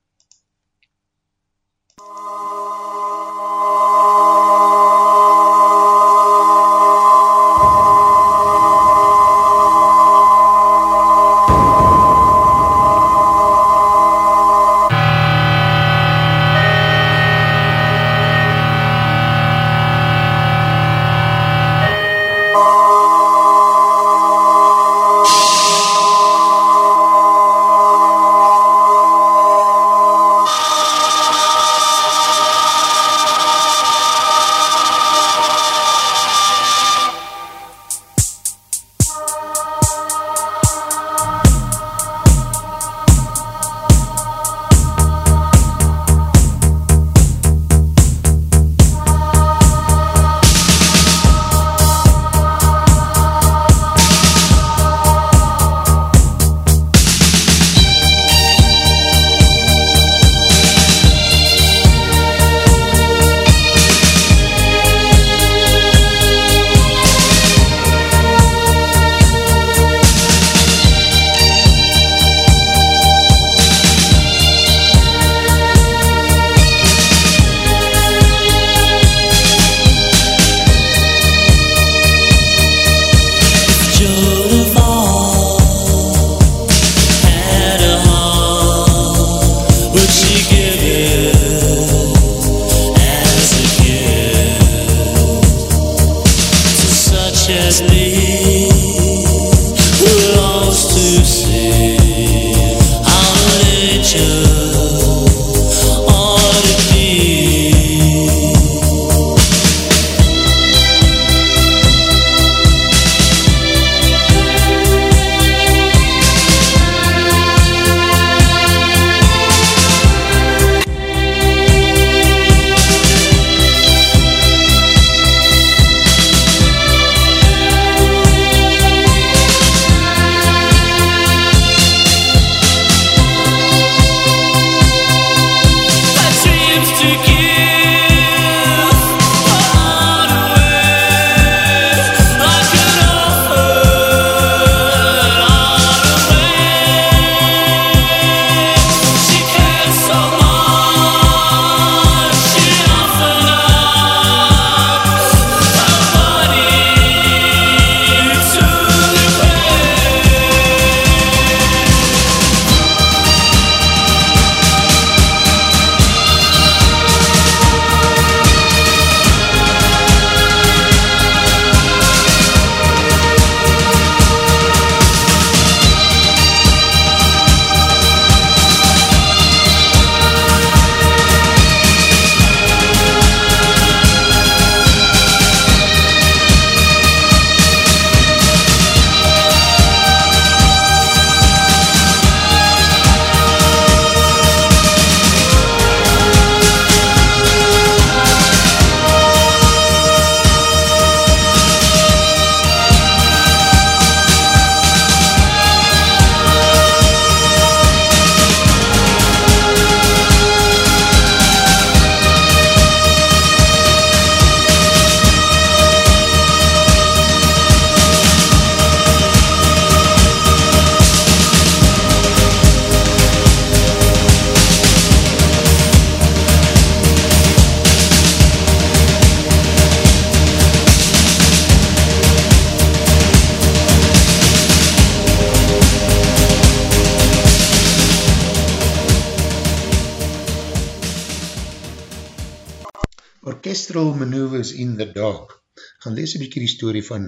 Gaan lees een bykie die story van,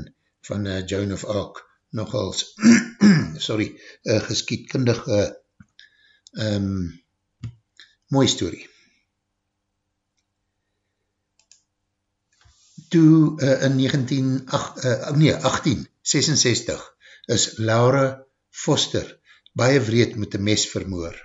van uh, Joan of Arc, nogals, sorry, uh, geskietkundige um, mooi story. Toe uh, in 19, ach, uh, nee, 1866 is Laura Foster baie wreed met een mes vermoor.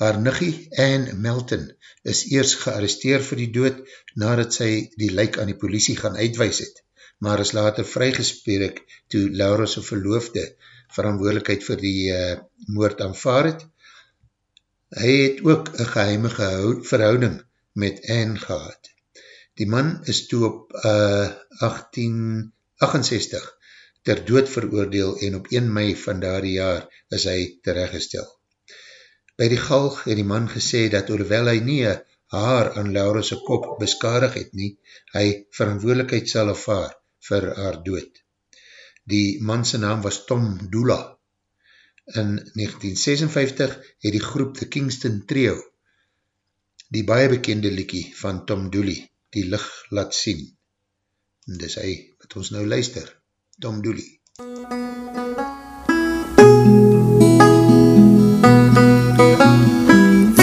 Haar niggie Anne Melton is eers gearresteer vir die dood nadat sy die lijk aan die politie gaan uitwijs het, maar is later vrygespeer toe Laura's verloofde verantwoordelikheid vir die uh, moord aanvaar het. Hy het ook een geheime verhouding met Anne gehad. Die man is toe op uh, 1868 ter dood veroordeel en op 1 mei van daar jaar is hy terechtgesteld. By die galg het die man gesê dat hoewel hy nie haar aan Laura's kop beskadig het nie, hy verantwoordelikheid sal ervaar vir haar dood. Die manse naam was Tom Dula. In 1956 het die groep The Kingston Trio die baie bekende liekie van Tom Dooley die licht laat sien. En dis hy wat ons nou luister, Tom Dooley.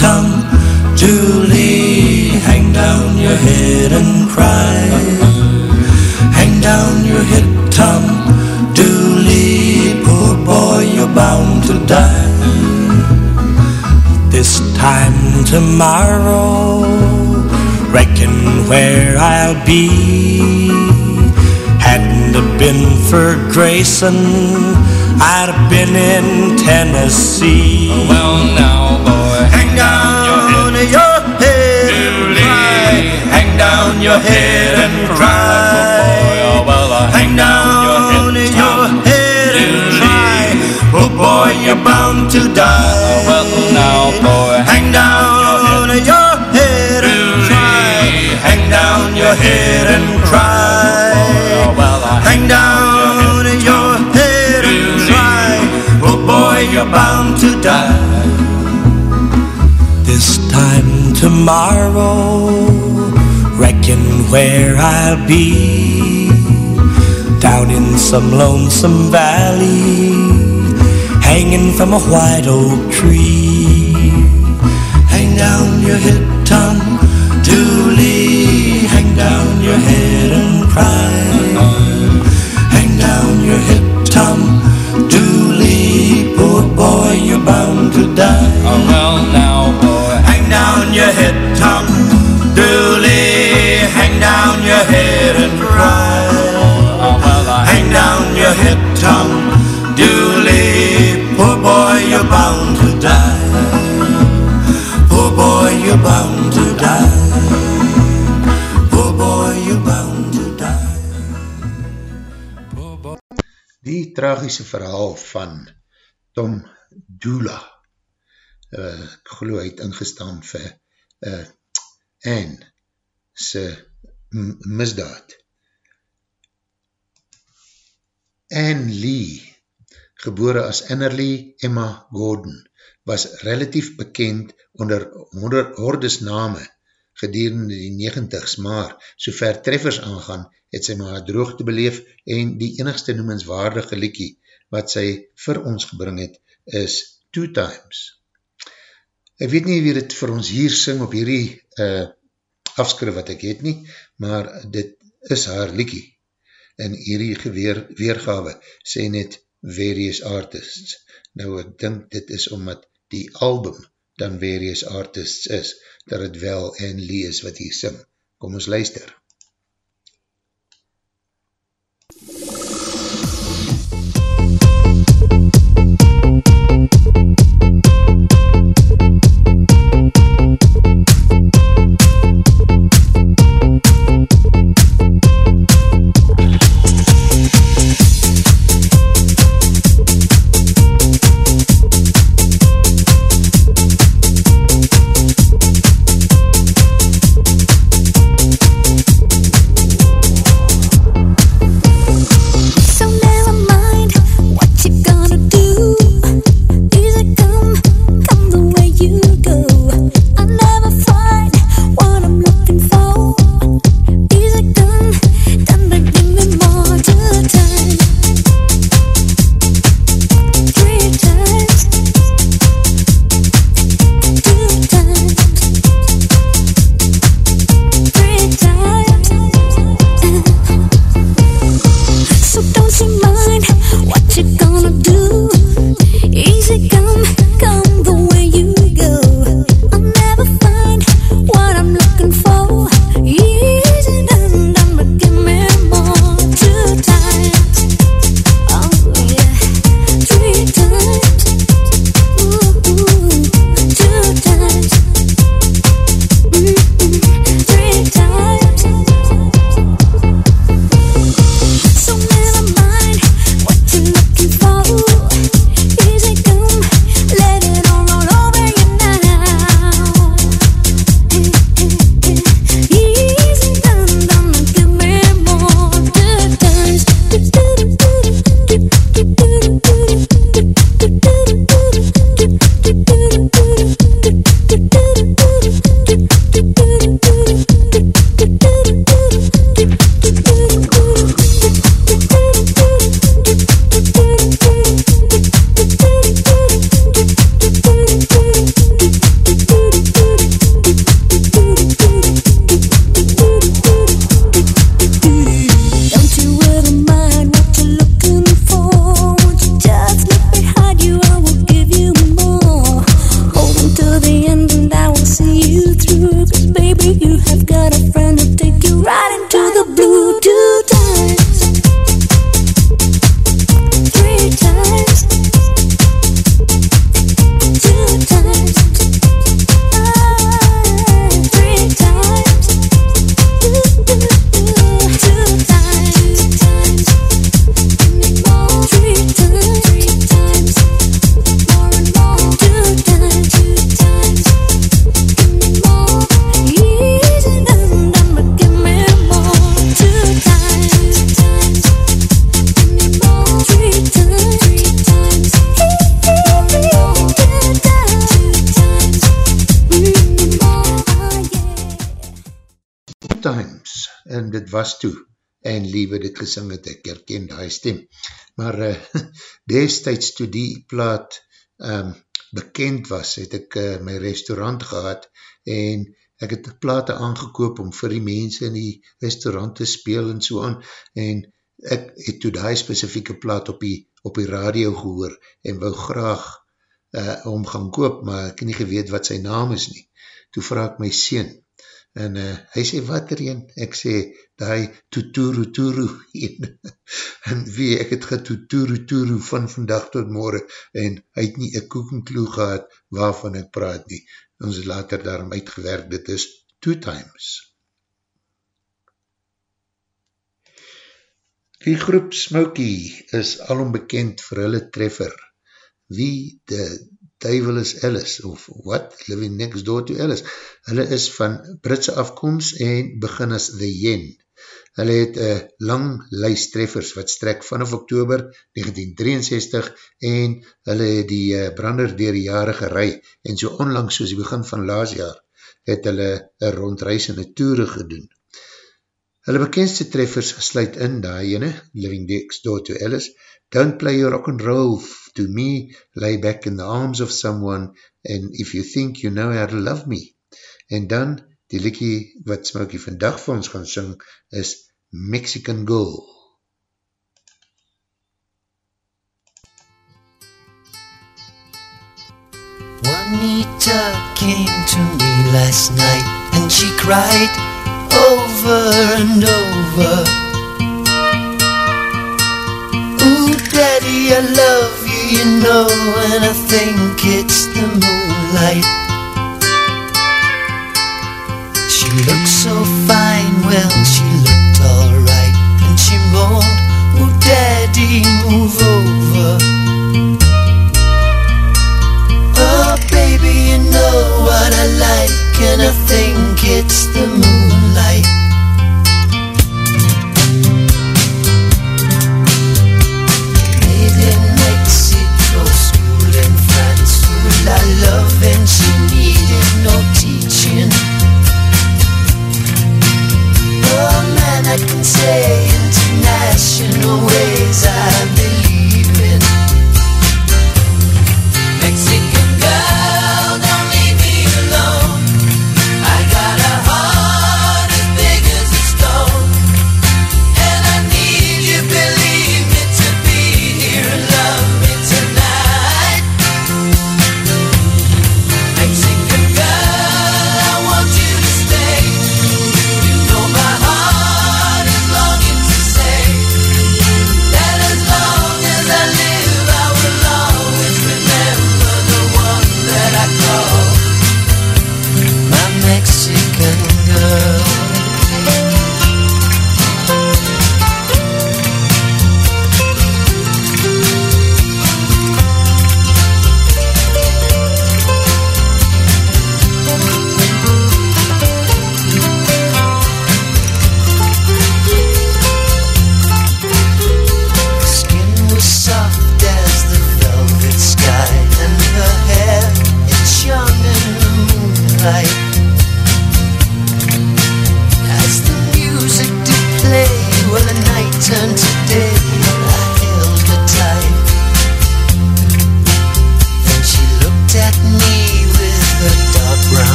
Tom Dooley, hang down your head and cry. Hang down your head, Tom Dooley, poor boy, you're bound to die. This time tomorrow, reckon where I'll be. Hadn't it been for Grayson, I'd have been in Tennessee. Well, now, boy, down your head and cry. Hang down your head and cry. Oh boy, you're bound to die. Well, now, boy, hang down your head and cry. Hang down your head and cry. Hang down your head and cry. Oh boy, you're bound to die. This time tomorrow, reckon where I'll be. Down in some lonesome valley, hanging from a white oak tree. Hang down your head, Tom Dooley. Hang down your head and cry. Hang down your head, Tom Dooley. Poor boy, you're bound to die. Oh, well, now, boy, Hang down your head, tragische verhaal van Tom Dula, uh, ek geloof hy het ingestaan vir uh, Anne sy misdaad. Anne Lee, gebore as Annerly Emma Gordon, was relatief bekend onder hordesname gedurende die negentigs, maar so ver treffers aangaan, het sy maar droogte beleef en die enigste noemenswaardige liekie wat sy vir ons gebring het, is Two Times. Ek weet nie wie dit vir ons hier sing op hierdie uh, afskrif wat ek het nie, maar dit is haar liekie. en hierdie geweer, weergawe sê net various artists. Nou ek dink dit is omdat die album dan various artists is, dat het wel en Lee is wat hier sing. Kom ons luister. Destijds toe die plaat um, bekend was, het ek uh, my restaurant gehad en ek het die plaat aangekoop om vir die mense in die restaurant te speel en so aan en ek het toe die specifieke plaat op die, op die radio gehoor en wou graag uh, om gaan koop, maar ek nie geweet wat sy naam is nie. Toe vraag ek my sien, en uh, hy sê, wat er een? Ek sê, die tuturu turu en wie, ek het getuturu turu van vandag tot morgen, en hy het nie een koekenkloe gehad, waarvan ek praat nie. Ons later daarom uitgewerkt, dit is two times. Die groep Smokey is alom bekend vir hulle treffer. Wie de Duivel is Alice, of what? Living next door to Alice. Hulle is van Britse afkomst en begin as The Yen. Hulle het een lang lijst treffers wat strek vanaf oktober 1963 en hulle het die eh, brander dier die jare gerei en so onlangs soos die begin van laas jaar het hulle een rondreis en een toere gedoen. Hulle bekendste treffers sluit in die ene, Living Next Door to Alice, Don't play your rock and roll to me, lay back in the arms of someone, and if you think you know how to love me. En dan, die liekie wat Smokey vandag vir ons gaan sing, is Mexican Girl. Juanita came to me last night and she cried over and over Daddy, I love you, you know, and I think it's the moonlight. She looks so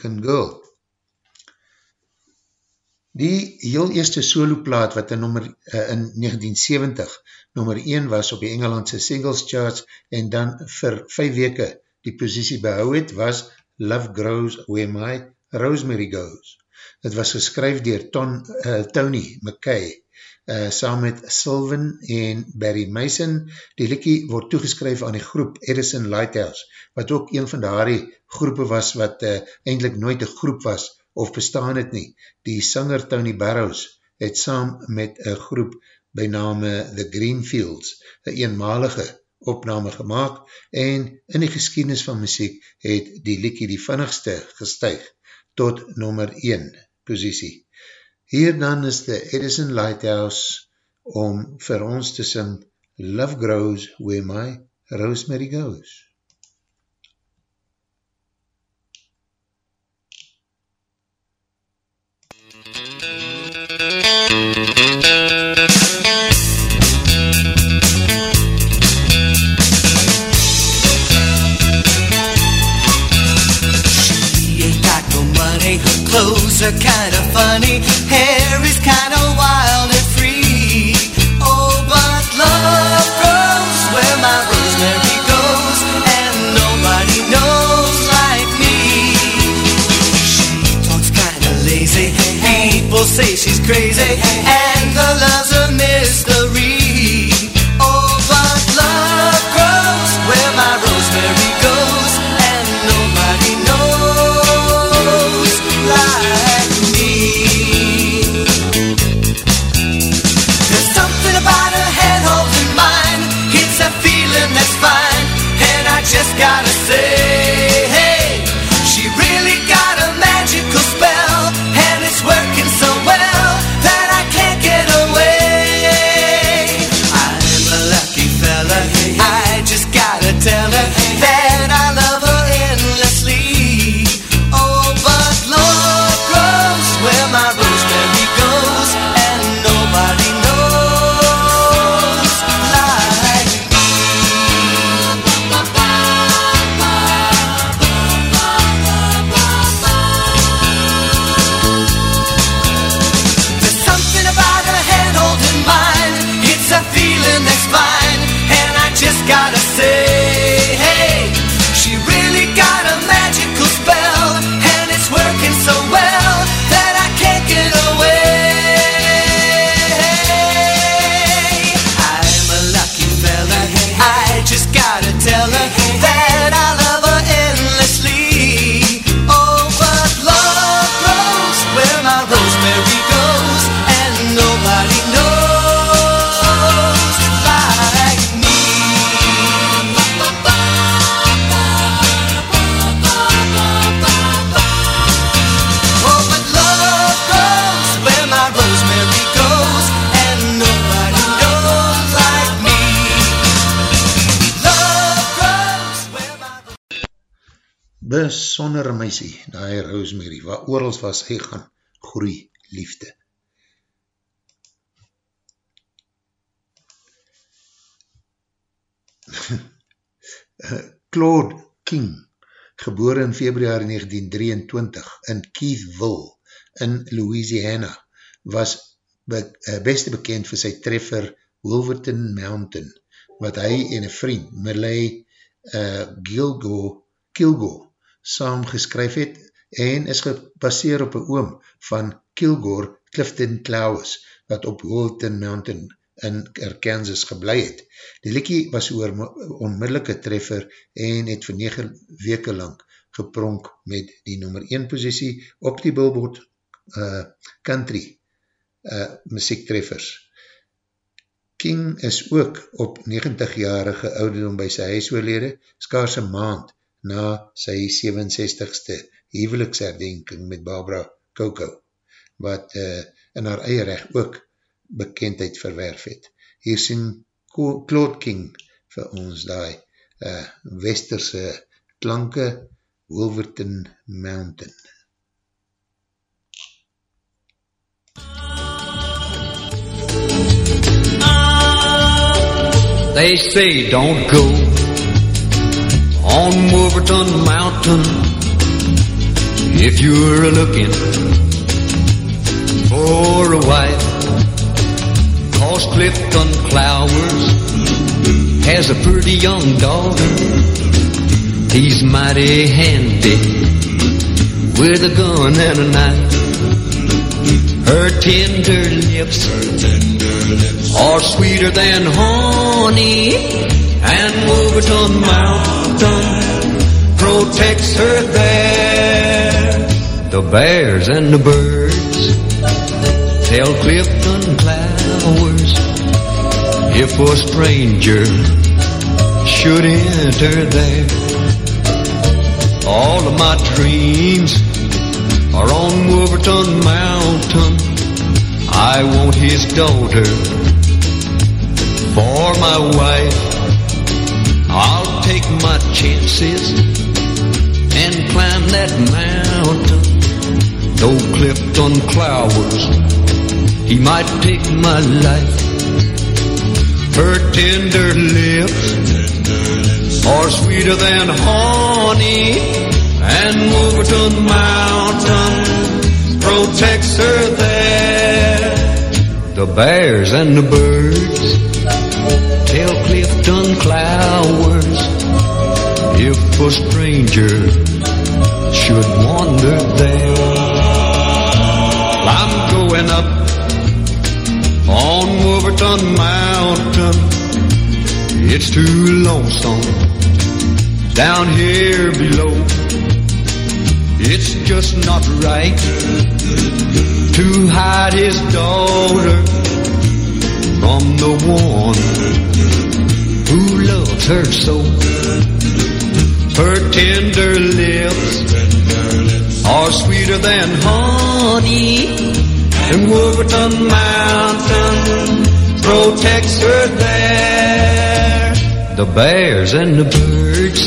American Girl. Die heel eerste soloplaat wat in, nummer, uh, in 1970 nummer 1 was op die Engelandse singles charts en dan vir 5 weke die posiesie behou het was Love Grows Where My Rosemary Goes. Het was geskryf dier Ton, uh, Tony McKay uh, saam met Sylvan en Barry Mason. Die liekie word toegeskryf aan die groep Edison Lighthouse, wat ook een van daardie groepe was wat uh, eindelijk nooit een groep was of bestaan het nie. Die sanger Tony Barrows het saam met een groep by name The Greenfields, een eenmalige opname gemaakt en in die geschiedenis van muziek het die liekie die vinnigste gestuig tot nummer 1 posiesie. Hier dan is de Edison Lighthouse om vir ons te sing Love Grows Where My Rosemary Goes. Are kinda funny, hair is kinda wild and free. Oh, but love grows where my rosemary goes, and nobody knows like me. She talks kinda lazy, people say she's crazy, and the love's Besondere meisie, die Rosemary, waar oorals was hy gaan groei liefde. Claude King, gebore in februari 1923 in Keithville in Louisiana, was be uh, beste bekend vir sy treffer Wolverton Mountain, wat hy en een vriend, Merlei uh, Gilgo, Kilgo, saam geskryf het en is gebaseer op een oom van Kilgore Clifton Clowes, wat op Wolverton Mountain in Arkansas geblei het. Die liekie was oor onmiddellike treffer en het vir 9 weke lang gepronk met die nummer 1 posiesie op die billboard uh, country uh, muziektreffers. King is ook op 90-jarige ouderdom by sy huisoorlede, skaars een maand na sy 67ste huweliksherdenking met Barbara Coco, wat uh, in haar eie recht ook bekendheid verwerf het. Hier sien Claude King vir ons die uh, westerse klanke Wolverton Mountain. They say don't go on Wolverton Mountain if you're looking for a wife. Cause Clifton Clowers has a pretty young daughter. He's mighty handy with a gun and a knife. Her tender lips, are sweeter than honey, and Wolverton Mountain protects her there. The bears and the birds tell Clifton Clowers if a stranger should enter there. All of my dreams are on Wolverton Mountain. I want his daughter for my wife. My chances and climb that mountain. Though on Clowers he might take my life. Her tender lips are sweeter than honey, and Wolverton Mountain protects her there. The bears and the birds if a stranger should wander there. I'm going up on Wolverton Mountain. It's too lonesome down here below. It's just not right to hide his daughter from the one who loves her so. Her tender lips are sweeter than honey, and Wolverton Mountain protects her there. The bears and the birds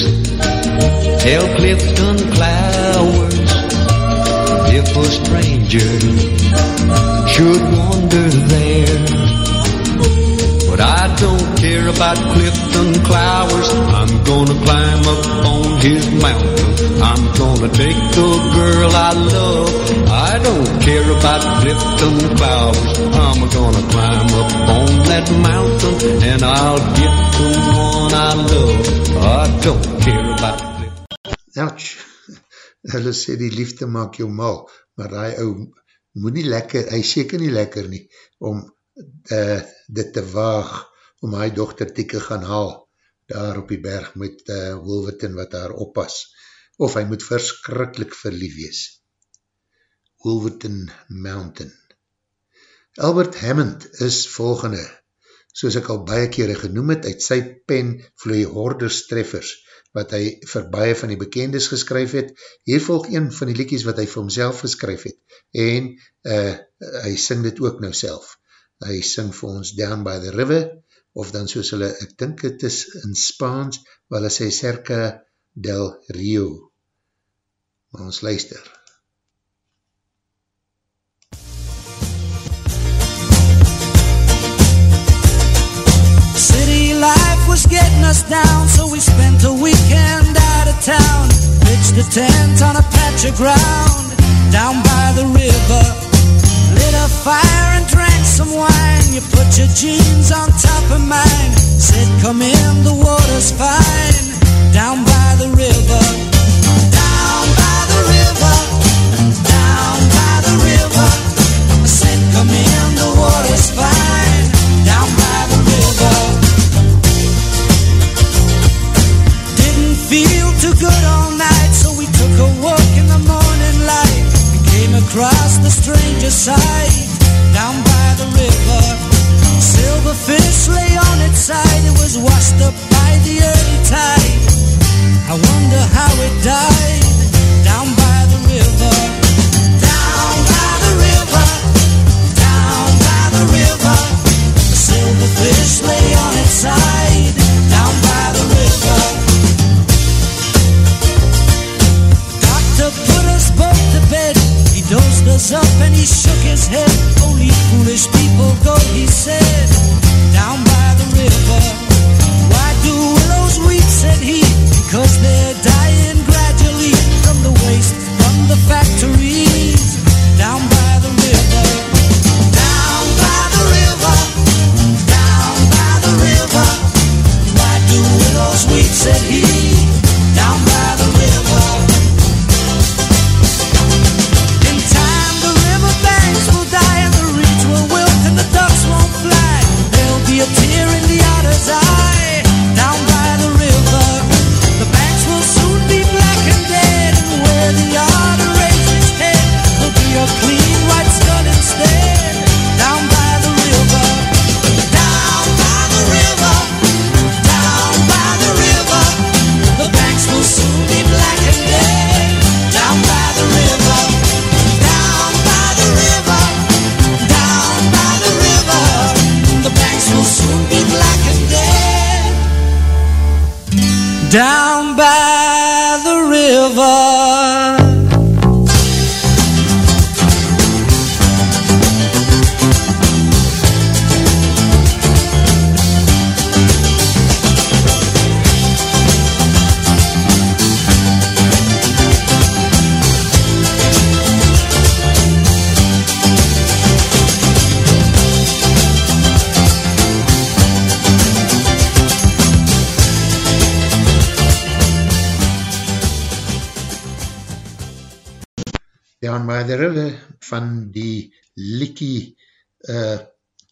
tell Clifton Clowers if a stranger should wander there. I don't care about Clifton Clowers. I'm gonna climb up on his mountain. I'm gonna take the girl I love. I don't care about Clifton Clowers. I'm gonna climb up on that mountain and I'll get the one I love. I don't care about Ouch. Hulle sê die liefde maak jou mal, maar die ou moet nie lekker, hy seker nie lekker nie, om uh, dit te waag, om hy dochter tieke gaan haal, daar op die berg met uh, Wolverton wat daar oppas, of hy moet verskrikkelijk verlief wees. Wolverton Mountain Albert Hammond is volgende, soos ek al baie kere genoem het, uit sy pen vloei horders treffers, wat hy vir baie van die bekendes geskryf het. Hier volg een van die liekies wat hy vir homself geskryf het, en uh, hy sing dit ook nou self. Hy sing vir ons Down by the River, of dan soos hulle, ek dink het is in Spaans, waar hy sê Cerca del Rio. Maar ons luister. City life was getting us down, so we spent a weekend out of town. Pitched a tent on a patch of ground down by the river. Lit a fire and drank some wine. You put your jeans on top of mine. Said, Come in, the water's fine. Down by the river. Across the stranger side down by the river. Silverfish lay on its side, it was washed up by the early tide. I wonder how it died down by the river. Down by the river. Down by the river. The silverfish lay on its side dosed us up and he shook his head. Only foolish people go, he said, down by the river. Why do willows weep, said he, River van die Likkie uh,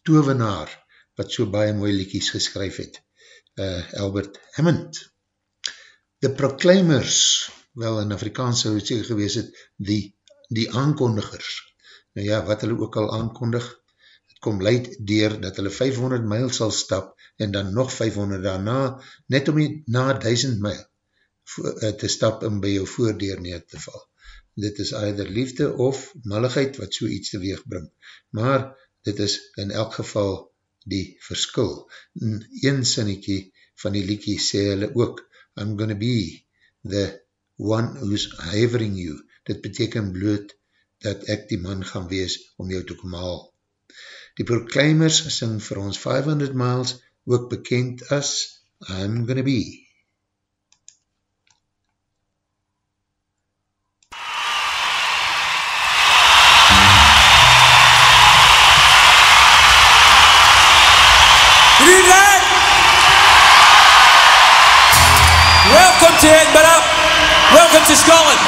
tovenaar, wat so baie mooie Likkies geskryf het, uh, Albert Hammond. The Proclaimers, wel in Afrikaans sou het seker gewees het, die, die aankondigers. Nou ja, wat hulle ook al aankondig, het kom leid dier dat hulle 500 mijl sal stap en dan nog 500 daarna, net om die na 1000 mijl te stap en by jou voordeur neer te val dit is either liefde of malligheid wat so iets teweeg bring. Maar dit is in elk geval die verskil. In een sinnekie van die liekie sê hulle ook, I'm gonna be the one who's havering you. Dit beteken bloot dat ek die man gaan wees om jou te kom haal. Die Proclaimers sing vir ons 500 miles, ook bekend as I'm gonna be. To Edinburgh. Welcome to Scotland.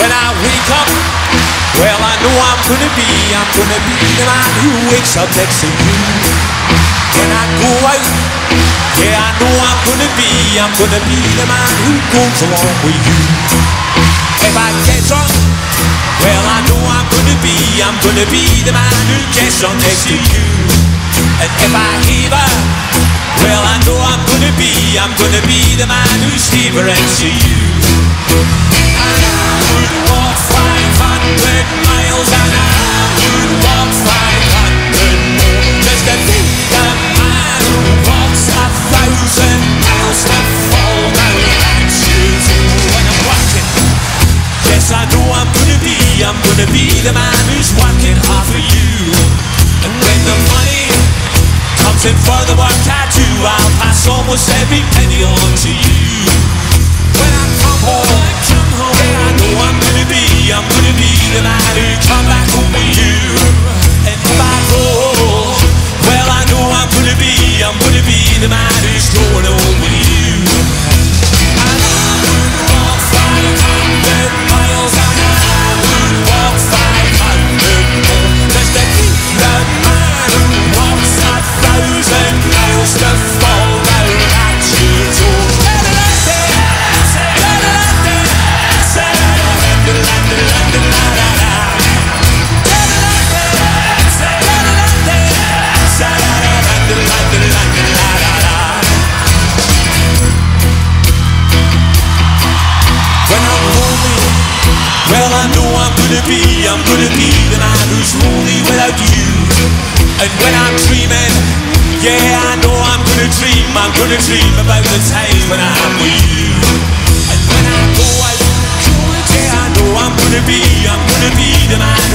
When I wake up, well, I know I'm gonna be, I'm gonna be the man who wakes up next to you. When I go out, yeah, I know I'm gonna be, I'm gonna be the man who goes along with you. If I get drunk, well, I know I'm gonna be, I'm gonna be the man who gets on next to you. And if I heaver, well, I know I'm gonna be, I'm gonna be the man who's heavering to you. And I would walk 500 miles, and I would walk 500 more, just to be I'm gonna be. I'm gonna be the man who's working hard for you. And when the money comes in for the work I do, I'll pass almost every penny on to you. When I come home, I know I'm gonna be, I'm gonna be the man who come back home with you. And if I roll, well, I know I'm gonna be, I'm gonna be the man who's going home with you. And I would walk 500 miles an hour. Well, I'm gonna be the man who's lonely without you. And when I'm dreaming, yeah, I know I'm gonna dream, I'm gonna dream about the time when I'm with you. And when I go out, yeah, I know I'm gonna be, I'm gonna be the man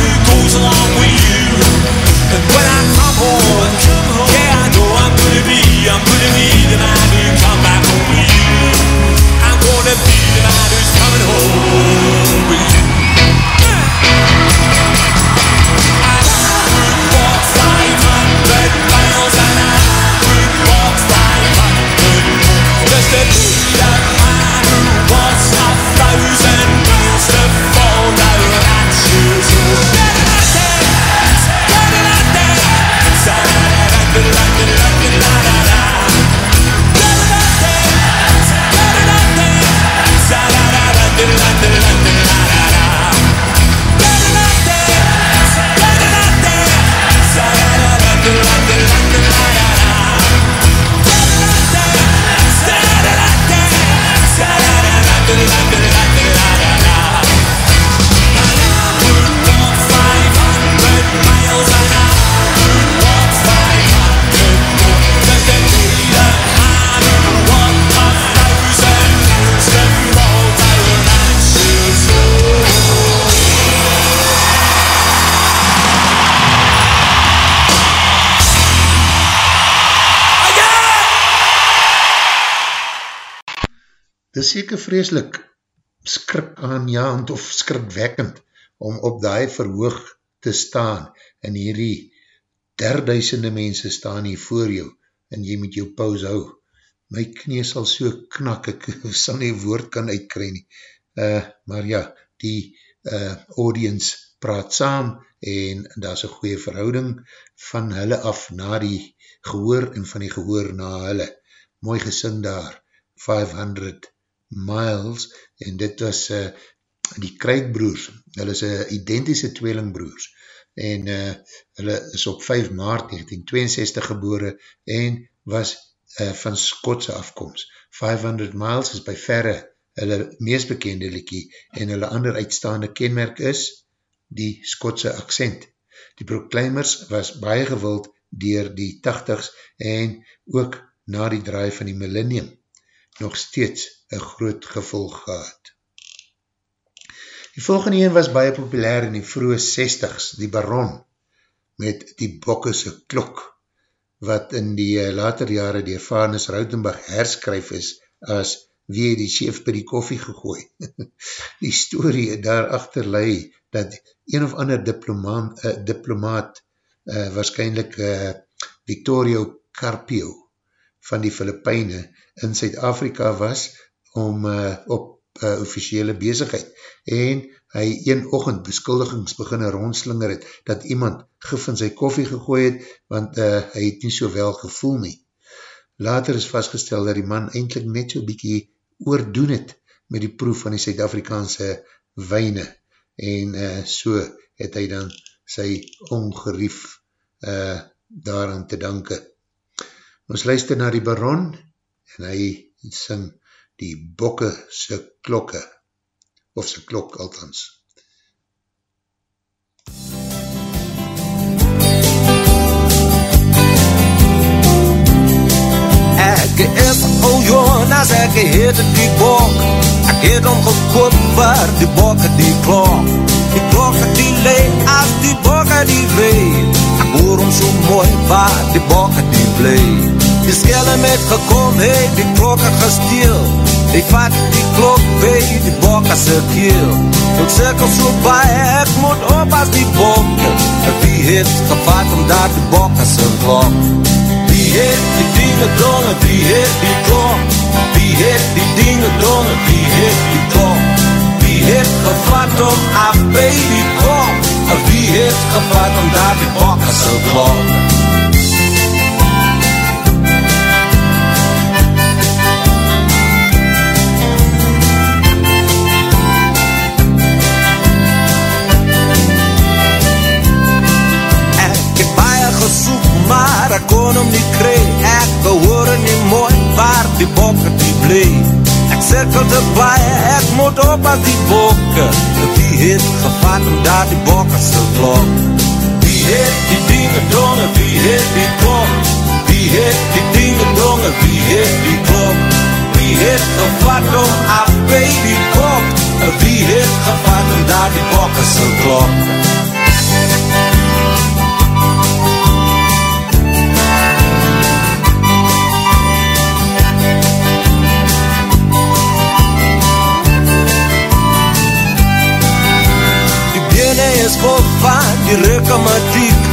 seker vreselik skrik aanjaand of skrikwekkend om op die verhoog te staan en hierdie derduisende mense staan hier voor jou en jy moet jou pauze hou. My knie sal so knak, ek sal nie woord kan uitkry nie. Uh, maar ja, die uh, audience praat saam en daar is een goeie verhouding van hulle af na die gehoor en van die gehoor na hulle. Mooi gesing daar, 500 miles en dit was uh, die Kruidbroers, hulle is een identische tweelingbroers en uh, hulle is op 5 maart 1962 gebore en was uh, van Skotse afkomst. 500 miles is by verre hulle meest bekende liekie en hulle ander uitstaande kenmerk is die Skotse accent. Die Proclaimers was baie gewild dier die 80s en ook na die draai van die millennium nog steeds een groot gevolg gehad. Die volgende een was baie populair in die vroege 60s, die Baron, met die Bokkese klok, wat in die eh, later jare die Erfarenis Routenbach herskryf is as wie die chef by die koffie gegooi. die story daarachter lei dat een of ander diplomaat, uh, diplomaat uh, waarschijnlijk uh, Victorio Carpio van die Filipijne in Zuid-Afrika was om uh, op uh, officiële bezigheid en hy een ochend beskuldigings beginne rondslinger het, dat iemand gif in sy koffie gegooi het, want uh, hy het nie so wel gevoel nie. Later is vastgestel dat die man eindelijk net so bykie oordoen het met die proef van die Suid-Afrikaanse wijne en uh, so het hy dan sy ongerief uh, daaraan te danke. Ons luister na die baron en hy sing die bokke se klokke, of se klok althans. Ek is ou Jonas, ek het die bok Ek het om gekoop waar die bokke die klok skelle met gekom, het die klokke gesteel. Die vat die klok bij die bokke se keel. Ek sikkel so baie, ek moet op as die bokke Wie het gevat om daar die bokke se klok. Wie het die dinge dronge, wie het die klok. Wie het die dinge dronge, wie het die klok. Wie het gevat om af by die klok. Wie het gevat om daar die bokke se klok kon hom nie kry Ek behoor nie mooi waar die bokke die blee Ek cirkel te baie, ek moet op as die bokke. Wie het gevat om daar die bokke se klok Wie het die dinge donge, wie het die klok? Wie het die dinge donge, wie het die klok? Wie het gevat om af by die klok Wie het gevat om daar die bokke se klok is vol van die rekomatiek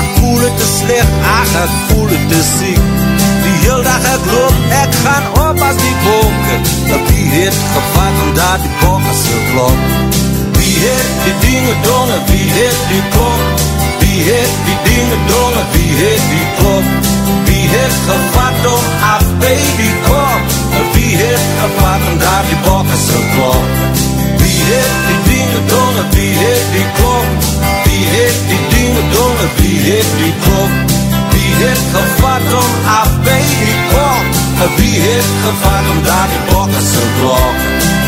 Ek voel het te slecht, ach ek voel het te siek Die heel dag ek loop, ek gaan op as die boke Dat wie het gevat om daar die boke se klok Wie het die dinge donge, wie het die klok? Wie het die dinge donge, wie het die klok? Wie het gevat om af by die klok Wie het gevat om daar die boke se klok Wie het die dinge donge, wie het die klok Wie het dinge donge, wie het die klok Wie het gevat om af by die klok Wie het gevat om daar die bokke se klok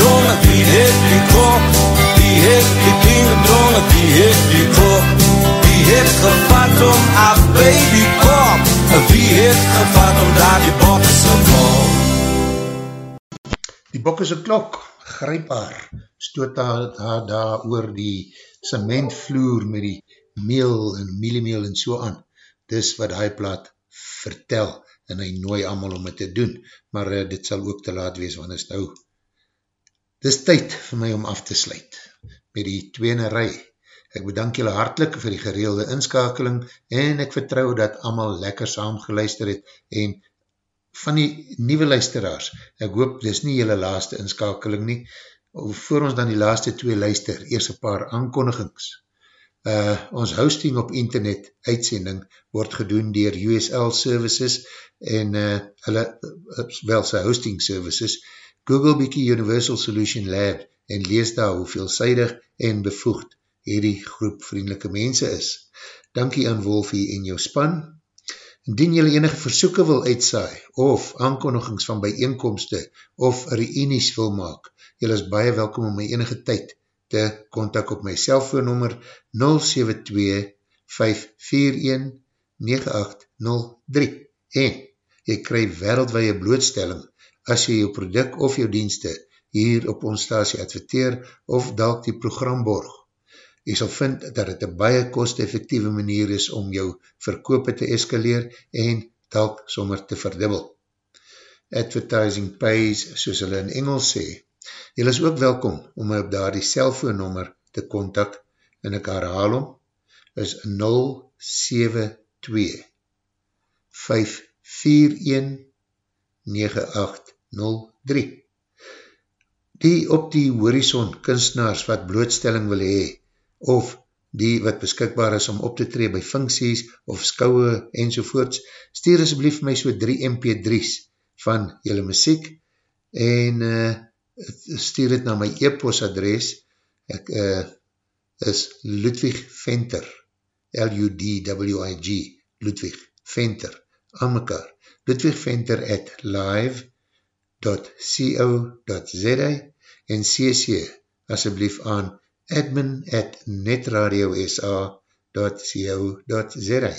donge, wie het die klok? Wie het die dinge donge, wie het die klok? Wie het gevat om af by die kop? Wie het gevat om daar die bokke se klok? Die bokke se klok, grijp haar, stoot haar, daar oor die cementvloer met die meel en mieliemeel en so aan. Dis wat hy plaat vertel en hy nooi allemaal om het te doen, maar uh, dit sal ook te laat wees, want is nou, dis tyd vir my om af te sluit met die tweene rij. Ek bedank julle hartlik vir die gereelde inskakeling en ek vertrou dat allemaal lekker saam geluister het en van die nieuwe luisteraars, ek hoop dis nie julle laaste inskakeling nie, voor ons dan die laaste twee luister, eers een paar aankondigings. Uh, ons hosting op internet uitsending word gedoen dier USL Services en uh, hulle, uh, wel sy hosting services, Google bykie Universal Solution Lab en lees daar hoe veelzijdig en bevoegd hierdie groep vriendelike mense is. Dankie aan Wolfie en jou span. Indien jylle enige versoeken wil uitsaai of aankondigings van bijeenkomste of reenies wil maak, jylle is baie welkom om my enige tyd te kontak op my cellfoonnummer 072-541-9803 en jy krij wereldwaie blootstelling as jy jou product of jou dienste hier op ons stasie adverteer of dalk die program borg. Jy sal vind dat het een baie kost-effectieve manier is om jou verkoop te eskaleer en dalk sommer te verdubbel. Advertising pays, soos hulle in Engels sê, Julle is ook welkom om my op daar die cellfoonnummer te kontak en ek herhaal om, is 072 541 9803 Die op die horizon kunstenaars wat blootstelling wil hee, of die wat beskikbaar is om op te tree by funksies of skouwe enzovoorts, stuur asblief my so 3 mp3's van julle muziek en uh, stuur het na my e-post adres, ek uh, is Ludwig Venter, L-U-D-W-I-G, Ludwig Venter, aan mekaar, Ludwig Venter at live.co.za en cc asjeblief aan admin at netradiosa.co.za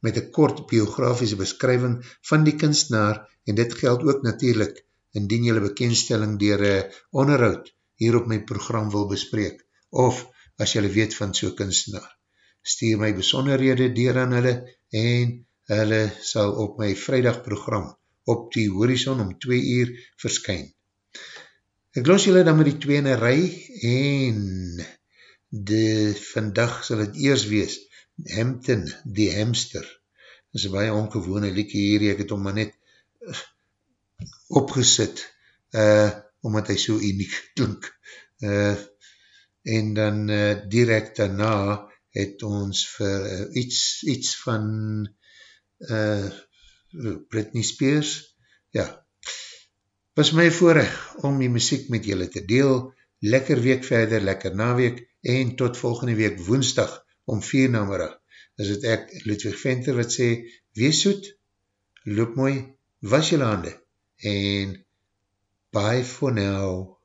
met een kort biografische beskrywing van die kunstenaar en dit geld ook natuurlijk indien jylle bekendstelling dier onderhoud hier op my program wil bespreek, of as jylle weet van so kunstenaar. Stuur my besonderhede dier aan hulle en hulle sal op my vrijdag program op die horizon om 2 uur verskyn. Ek los jylle dan met die tweene rij en de vandag sal het eers wees Hampton, die hamster. Dit is een baie ongewone liekie hier, ek het om maar net opgesit, uh, omdat hy so uniek klink. Uh, en dan uh, direct daarna het ons vir uh, iets, iets van uh, Britney Spears, ja, was my voorrecht om die muziek met julle te deel, lekker week verder, lekker naweek, en tot volgende week woensdag om vier namera, is het ek Ludwig Venter wat sê, wees soet, loop mooi, was julle handen, and bye for now.